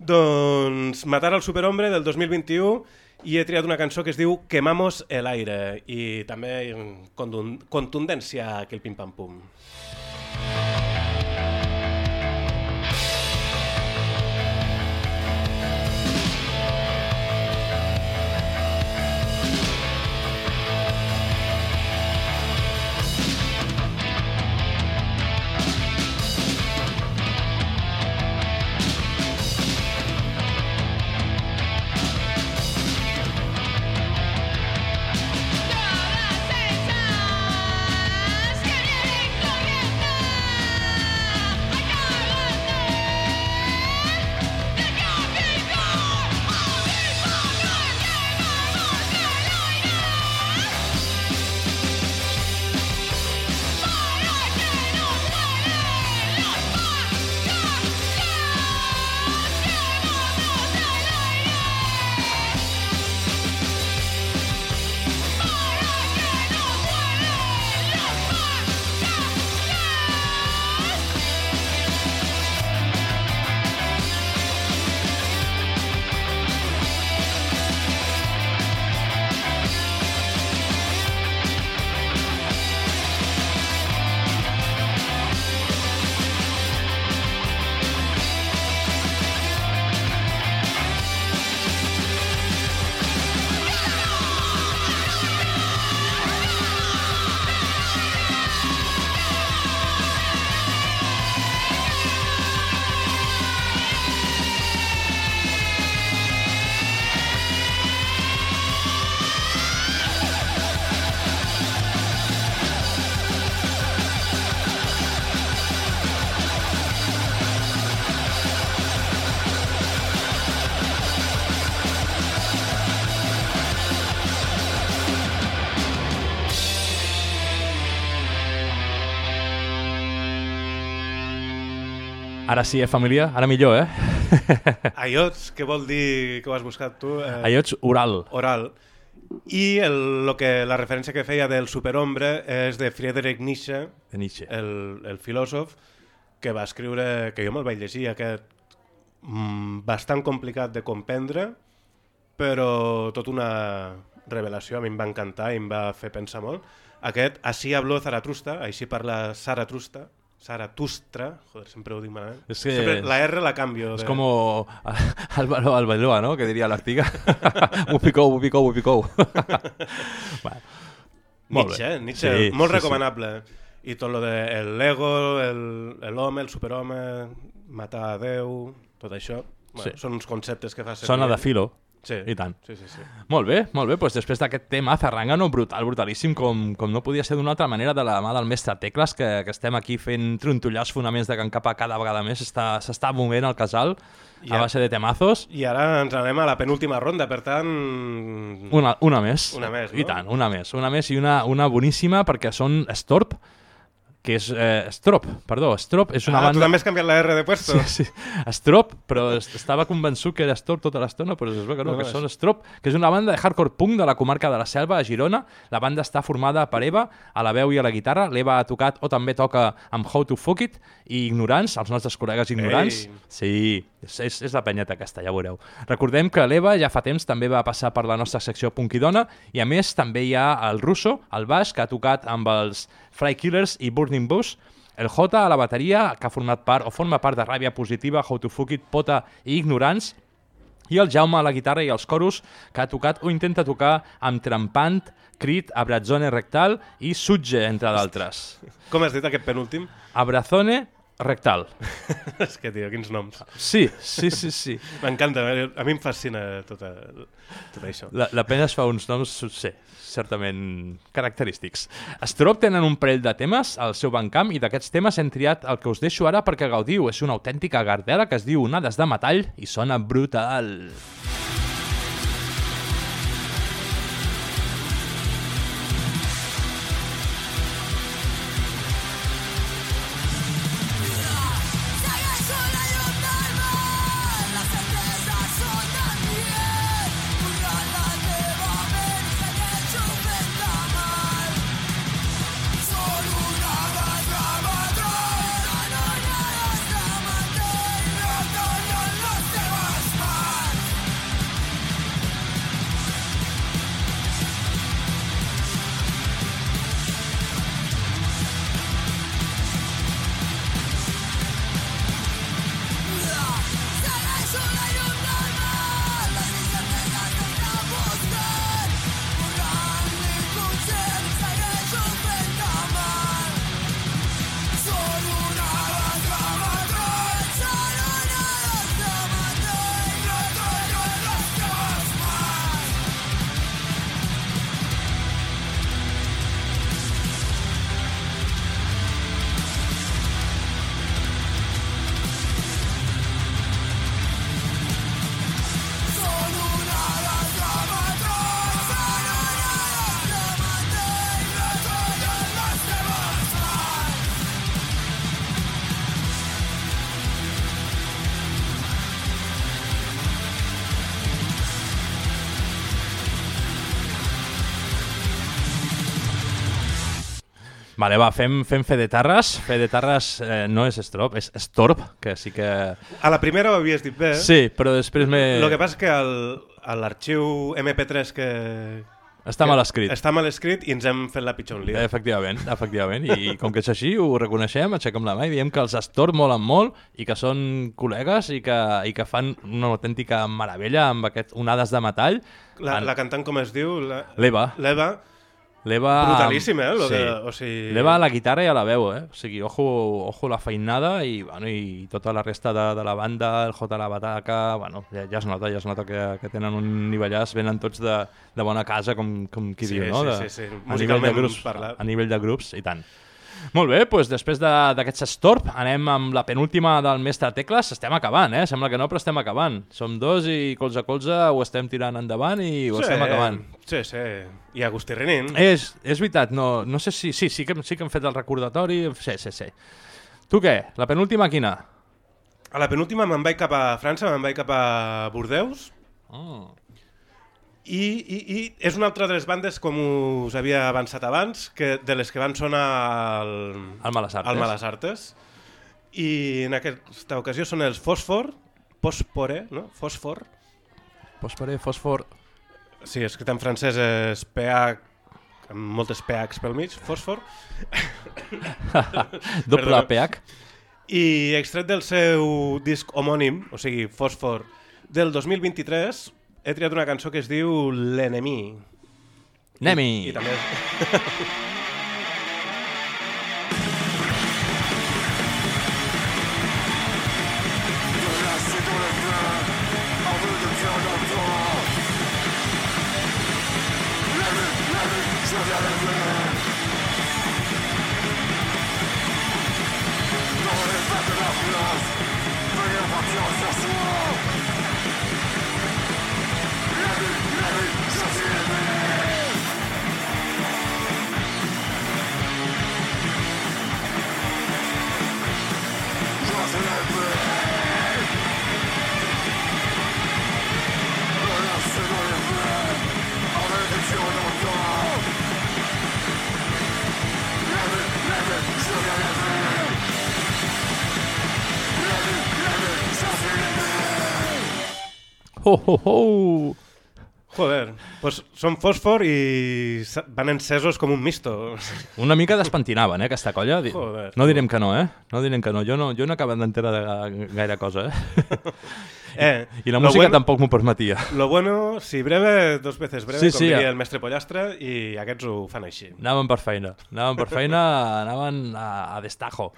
Doncs Matar al Superhombre del 2021 i he triat una cançó que es diu Quemamos el aire i també contun- contundència que el pim-pam-pum. Ara sí, eh, família? Ara millor, eh? (laughs) Ayots, què vol dir que ho has buscat tu? Eh, Ayots oral. Oral. I el, lo que, la referència que feia del superhombre és de Friedrich Nietzsche, De Nietzsche. el, el filòsof, que va escriure, que jo me'l vaig llegir, aquest mm, bastant complicat de comprendre, però tot una revelació, a mi em va encantar i em va fer pensar molt. Aquest, Així habló Zaratrusta, així parla Zaratrusta, Zaratustra, joder, sempre ho dic malament. És que- Sempre la R la canvio. Es de- como (laughs) Álvaro Albeloa, ¿no? Que diría la artiga. Upicou, (laughs) upicou, upicou. (laughs) vale. Molt Nietzsche, bé. eh? Nietzsche, Sí, molt sí, recomanable. I tot lo de el Lego, el- l'home, el, el superhome, matar a Déu, tot això. Bueno, Sí. Són uns conceptes que fa servir. Sona de filo. Sí. I tant. Sí, sí, sí. Molt bé, molt bé. Pues després d'aquest tema, Zarrangano, brutal, brutalíssim, com, com no podia ser d'una altra manera de la mà del mestre Tecles, que, que estem aquí fent trontollar els fonaments de Can Capa cada vegada més. Està- S'està movent el casal Ja. a base de temazos. I ara ens anem a la penúltima ronda, per tant... Una, una més. Una més, no? I tant, una més. Una més i una, una boníssima perquè són Storp, que és... Eh, Strop, perdó, Strop és una ah, banda... tu també has canviat la R de puesto? Sí, sí. Strop, però es- estava convençut que era Strop tota l'estona, però es veu que no, No, que és- són Strop, que és una banda de hardcore punk de la comarca de la Selva, a Girona. La banda està formada per Eva, a la veu i a la guitarra. L'Eva ha tocat o també toca amb How to Fuck It i Ignorants, els nostres col·legues ignorants. Ei. Sí, és, és, és la penyeta aquesta, ja veureu. Recordem que l'Eva ja fa temps també va passar per la nostra secció Punk i Dona i a més també hi ha el Russo, el baix, que ha tocat amb els Fly Killers i Burning Bush, el J a la bateria, que ha format part o forma part de Ràbia Positiva, How to Fuck It, Pota i Ignorants, i el Jaume a la guitarra i els coros, que ha tocat o intenta tocar amb Trampant, Crit, Abrazzone Rectal i Sutge, entre d'altres. Com has dit aquest penúltim? Abrazone Rectal. (laughs) És que, tio, quins noms. Sí, sí, sí, sí. M'encanta, a mi em fascina tot, tot això. La, la pena es fa uns noms, sí, certament característics. Strop tenen un parell de temes al seu bancamp i d'aquests temes hem triat el que us deixo ara perquè gaudiu. És una autèntica gardela que es diu Onades de metall i sona brutal. Vale, va, fem, fem fe de tarres. Fe de tarres eh, no és Strop, és Storp, que sí que... A la primera ho havies dit bé. Sí, però després me... El que passa és que l'arxiu MP3 que... Està mal escrit. Està mal escrit i ens hem fet la pitjor línia. Efectivament, efectivament. I com que és així, ho reconeixem, aixequem la mà i diem que els Storm molen molt i que són col·legues i que, i que fan una autèntica meravella amb aquest onades de metall. La, En- la cantant com es diu? La- L'Eva. L'Eva. Brutalíssim, eh? Lo que, o sigui... L'Eva a la guitarra i a la veu, eh? O sigui, ojo, ojo la feinada i, bueno, i tota la resta de, de la banda, el J la bataca, bueno, ja, ja es nota, ja es nota que, que tenen un nivellàs, venen tots de, de bona casa, com, com qui Sí, diu, no? sí, De, sí, sí. A nivell de Musicalment grups, parlat. a nivell de grups, i tant. Molt bé, doncs després de- d'aquest Storp anem amb la penúltima del mestre Tecles. Estem acabant, eh? Sembla que no, però estem acabant. Som dos i colze a colze ho estem tirant endavant i ho estem acabant. Sí, sí. I Agustí Renin. És, és veritat, no, no sé si... Sí, sí que, sí que hem fet el recordatori. Sí, sí, sí. Tu què? La penúltima quina? A la penúltima me'n vaig cap a França, me'n vaig cap a Bordeus. Oh. I, i, I és una altra de les bandes, com us havia avançat abans, que de les que van sonar al, Al Males Artes. al Males Artes. I en aquesta ocasió són els Fòsfor, Pospore, no? Fòsfor. Pospore, fòsfor... Sí, escrit en francès és PH, amb moltes PHs pel mig, Fòsfor. (laughs) Doble. PH. I extret del seu disc homònim, o sigui, Fòsfor, del 2023, he triat una cançó que es diu L'Enemi. Nemi. I, i també... (laughs) Ho, ho, ho. Joder, pues són fòsfor i van encesos com un misto. Una mica despentinaven, eh, aquesta colla. Joder, no direm que no, eh? No direm que no. Jo no, jo no he acabat d'entendre de ga- gaire cosa, eh? (laughs) Eh, I la música bueno- tampoc m'ho permetia. Lo bueno, si breve, dos veces breve, Sí, com sí, diria eh. el mestre Pollastre, i aquests ho fan així. Anaven per feina, anaven per feina, (laughs) anaven a, a destajo.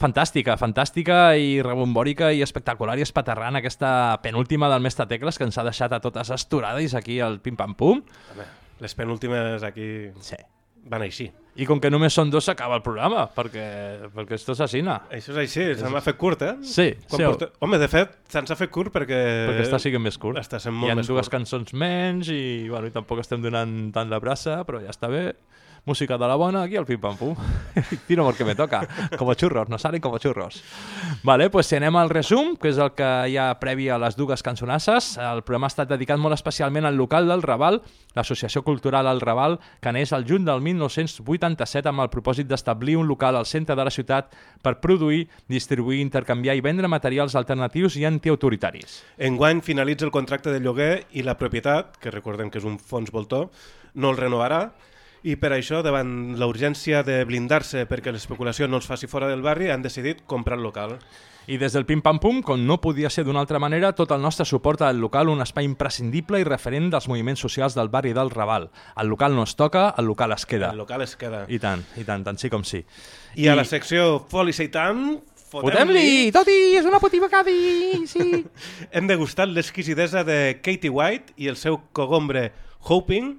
Fantàstica, fantàstica i rebombòrica i espectacular i espaterrant aquesta penúltima del mestre Tecles que ens ha deixat a totes esturades aquí al pim-pam-pum. Les penúltimes aquí sí. van així. I com que només són dos s'acaba el programa, perquè, perquè esto és aixina. Això és així, se m'ha fet curt, eh? Sí, Quan sí. porta... Home, de fet, se'ns ha fet curt perquè... Perquè està siguent més curt. Està sent Hi molt ha més dues curt. cançons menys i, bueno, i tampoc estem donant tant la braça, però ja està bé. Música de la bona, aquí al pim pam pum. (laughs) Tiro porque me toca. Como churros, no salen como churros. Vale, pues si anem al resum, que és el que hi ha previ a les dues cançonasses. El programa ha estat dedicat molt especialment al local del Raval, l'Associació Cultural al Raval, que neix el juny del 1987 amb el propòsit d'establir un local al centre de la ciutat per produir, distribuir, intercanviar i vendre materials alternatius i antiautoritaris. Enguany finalitza el contracte de lloguer i la propietat, que recordem que és un fons voltor, no el renovarà, i per això, davant la urgència de blindar-se perquè l'especulació no els faci fora del barri, han decidit comprar el local. I des del Pim Pam Pum, com no podia ser d'una altra manera, tot el nostre suport al local, un espai imprescindible i referent dels moviments socials del barri del Raval. El local no es toca, el local es queda. El local es queda. I tant, i tant, tant sí com sí. I, a la secció Foli Seitan... Fotem-li! Toti, és una putivacadi! Sí! (laughs) Hem degustat l'exquisidesa de Katie White i el seu cogombre Hoping,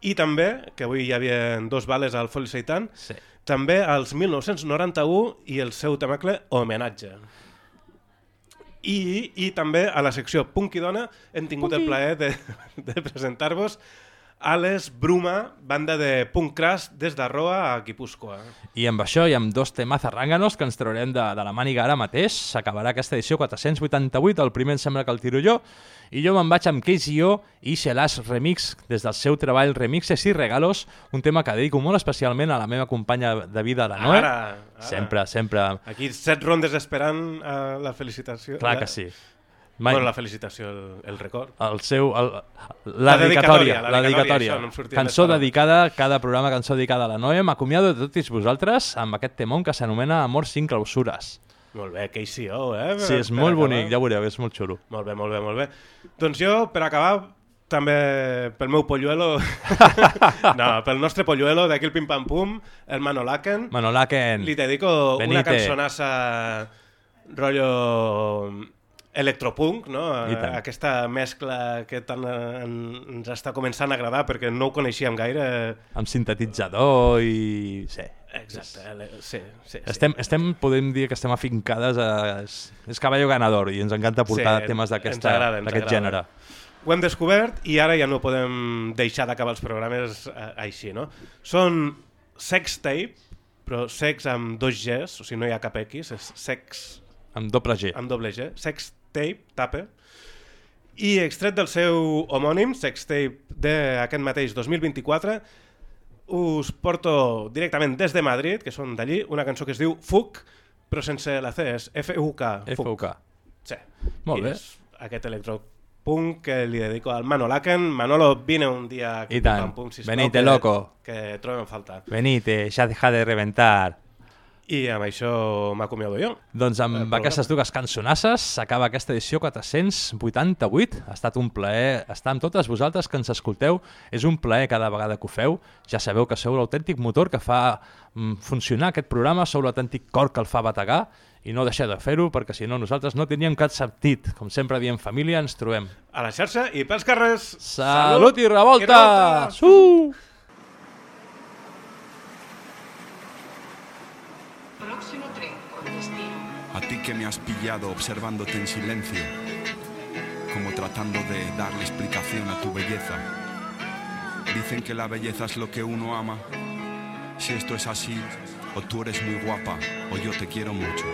i també, que avui hi havia dos bales al Foli Seitan, sí. també als 1991 i el seu temacle Homenatge. I, I també a la secció Punk i Dona hem tingut Punky. el plaer de, (laughs) de presentar-vos Ales Bruma, banda de punk crash des d'Arroa a Guipúscoa. I amb això i amb dos temes arrànganos que ens traurem de, de la màniga ara mateix, s'acabarà aquesta edició 488, el primer em sembla que el tiro jo, i jo me'n vaig amb KCO i Xelash Remix, des del seu treball Remixes i Regalos, un tema que dedico molt especialment a la meva companya de vida, la Noe. Ara, ara. Sempre, sempre. Aquí set rondes esperant a la felicitació. Clar la- que sí. Mai... Bueno, la felicitació, el, el record. El seu, el, La la, dedicatòria, dedicatòria, la la dedicatòria, dedicatòria. això, no cançó dedicada, cada programa cançó dedicada a la Noe. M'acomiado de tots vosaltres amb aquest temón que s'anomena Amor sin clausures. Molt bé, KCO, eh? Sí, és Per molt acabar. bonic, ja veureu, és molt xulo. Molt bé, molt bé, molt bé. Doncs jo, per acabar, també pel meu polluelo... (laughs) no, pel nostre polluelo d'aquí el Pim Pam Pum, el Manolaken. Manolaken. Li dedico una Venite. cançonassa rotllo electropunk, no? Aquesta mescla que tant eh, en- ens està començant a agradar perquè no ho coneixíem gaire. Amb sintetitzador i... Sí. Exacte, sí, sí. sí. Estem, estem, podem dir que estem afincades a... És, caballo ganador i ens encanta portar Sí, temes d'aquest gènere. Ho hem descobert i ara ja no podem deixar d'acabar els programes eh, així, no? Són sex tape, però sex amb dos Gs, o sigui, no hi ha cap X, és sex... Amb doble G. Amb doble G. Sex tape, tape. I extret del seu homònim, sex tape d'aquest mateix 2024, us porto directament des de Madrid, que són d'allí, una cançó que es diu FUC, però sense la C, és F-U-K. FUK. Sí. Molt I bé. És aquest electropunk que li dedico al Manolaken. Manolo, vine un dia aquí I tant. Pam Pum, sisplau, Venite, que, loco. Que trobem falta. Venite, ja deja de reventar. I amb això m'acomiado jo. Doncs amb programa. aquestes dues cançonasses s'acaba aquesta edició 488. Ha estat un plaer estar amb totes vosaltres que ens escolteu. És un plaer cada vegada que ho feu. Ja sabeu que sou l'autèntic motor que fa mm, funcionar aquest programa, sou l'autèntic cor que el fa bategar i no deixeu de fer-ho perquè si no nosaltres no teníem cap sentit. Com sempre diem família, ens trobem. A la xarxa i pels carrers. Salut i revolta! I revolta! Su! A ti que me has pillado observándote en silencio, como tratando de darle explicación a tu belleza. Dicen que la belleza es lo que uno ama. Si esto es así, o tú eres muy guapa, o yo te quiero mucho.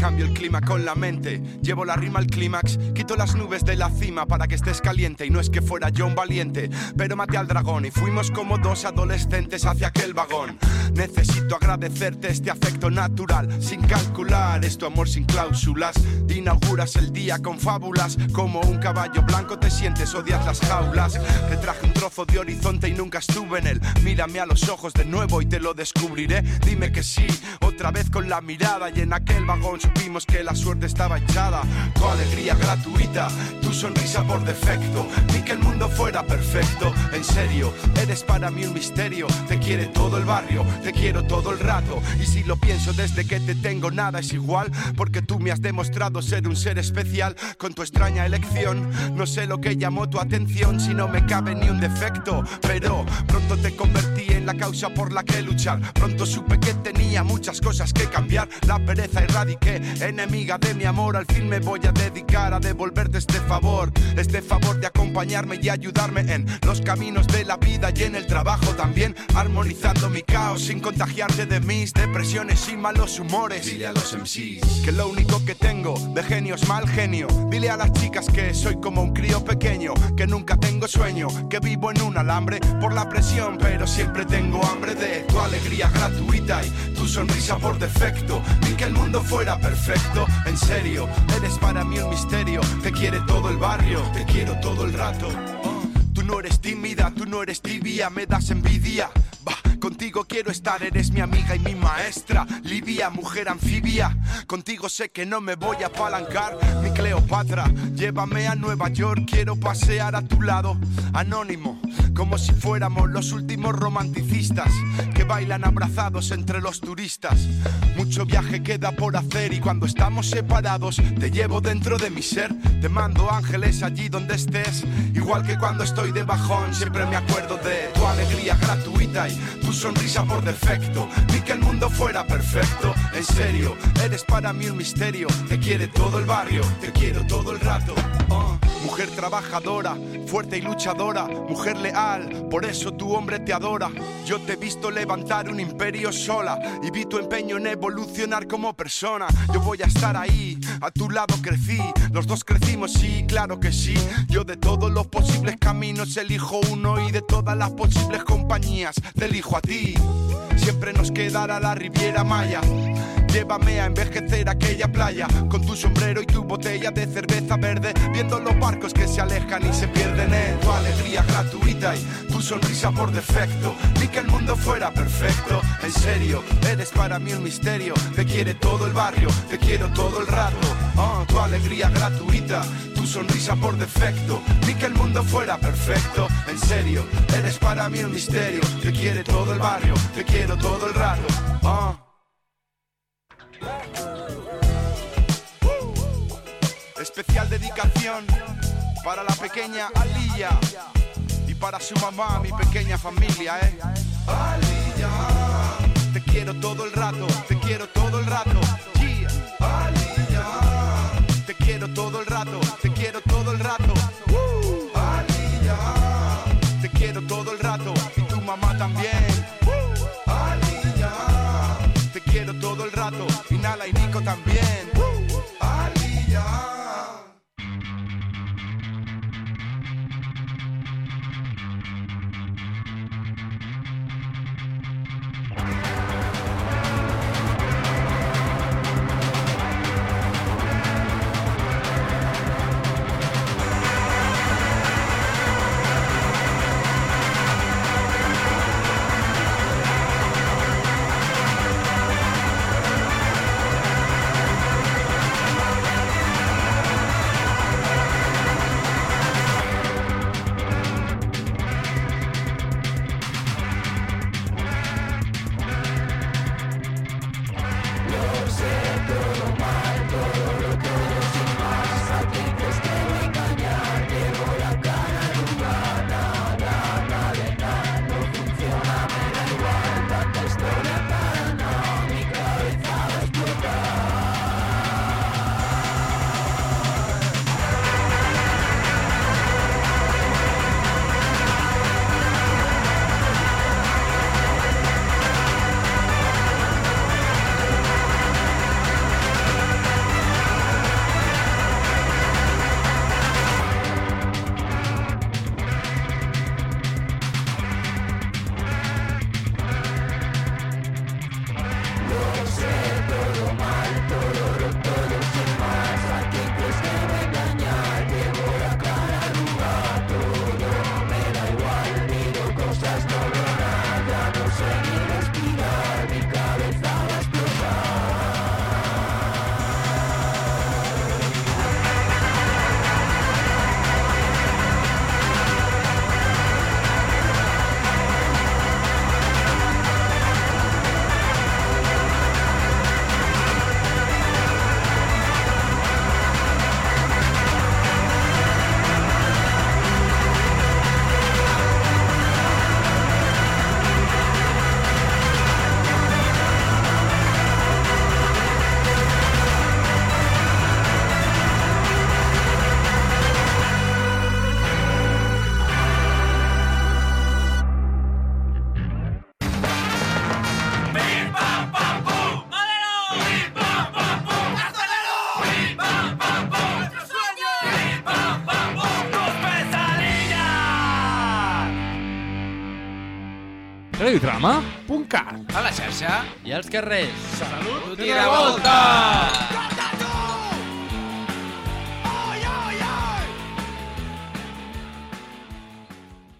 Cambio el clima con la mente, llevo la rima al clímax, quito las nubes de la cima para que estés caliente. Y no es que fuera yo un valiente, pero maté al dragón y fuimos como dos adolescentes hacia aquel vagón. Necesito agradecerte este afecto natural, sin calcular, es tu amor sin cláusulas. Inauguras el día con fábulas, como un caballo blanco te sientes, odias las jaulas. Te traje un trozo de horizonte y nunca estuve en él. Mírame a los ojos de nuevo y te lo descubriré. Dime que sí, otra vez con la mirada. Y en aquel vagón supimos que la suerte estaba echada. Tu alegría gratuita, tu sonrisa por defecto. Ni que el mundo fuera perfecto. En serio, eres para mí un misterio. Te quiere todo el barrio, te quiero todo el rato. Y si lo pienso desde que te tengo, nada es igual. Porque tú me has demostrado ser un ser especial con tu extraña elección. No sé lo que llamó tu atención, si no me cabe ni un defecto. Pero pronto te convertí en la causa por la que luchar. Pronto supe que tenía muchas cosas que cambiar. La pereza erradiqué, enemiga de mi amor. Al fin me voy a dedicar a devolverte este favor. Este favor de acompañarme y ayudarme en los caminos de la vida y en el trabajo también. Armonizando mi caos sin contagiarte de mis depresiones y malos humores. Dile a los MCs que lo único que tengo de genio es mal genio. Dile a las chicas que soy como un crío pequeño, que nunca tengo sueño, que vivo en un alambre por la presión, pero siempre tengo hambre de tu alegría gratuita y tu sonrisa por defecto. Ni que el mundo fuera perfecto, en serio, eres para mí un misterio. Te quiere todo el barrio, te quiero todo el rato. Tú no eres tímida, tú no eres tibia, me das envidia. Contigo quiero estar, eres mi amiga y mi maestra. Lidia, mujer anfibia. Contigo sé que no me voy a apalancar. Mi Cleopatra, llévame a Nueva York, quiero pasear a tu lado. Anónimo, como si fuéramos los últimos romanticistas que bailan abrazados entre los turistas. Mucho viaje queda por hacer y cuando estamos separados te llevo dentro de mi ser. Te mando ángeles allí donde estés, igual que cuando estoy de bajón, siempre me acuerdo de tu alegría gratuita tu sonrisa por defecto. Ni que el mundo fuera perfecto, en serio, eres para mí un misterio. Te quiere todo el barrio, te quiero todo el rato. Mujer trabajadora, fuerte y luchadora, mujer leal, por eso tu hombre te adora. Yo te he visto levantar un imperio sola y vi tu empeño en evolucionar como persona. Yo voy a estar ahí, a tu lado crecí, los dos crecimos, sí, claro que sí. Yo de todos los posibles caminos elijo uno y de todas las posibles compañías te elijo a ti. Siempre nos quedará la Riviera Maya. Llévame a envejecer aquella playa con tu sombrero y tu botella de cerveza verde, viendo los barcos que se alejan y se pierden en tu alegría gratuita y tu sonrisa por defecto. Ni que el mundo fuera perfecto, en serio, eres para mí un misterio. Te quiere todo el barrio, te quiero todo el rato. Oh, tu alegría gratuita, tu sonrisa por defecto. Ni que el mundo fuera perfecto, en serio, eres para mí un misterio. Te quiere todo el barrio, te quiero todo el rato. Oh. Especial dedicación para la pequeña Alía y para su mamá, mi pequeña familia, ¿eh? Alía, te quiero todo el rato, te quiero todo el rato. Yeah. Alía, te quiero todo el rato, te quiero todo el rato. Uh. Alía, te quiero todo el rato y tu mamá también. También. La xarxa i als carrers. Salut i revolta!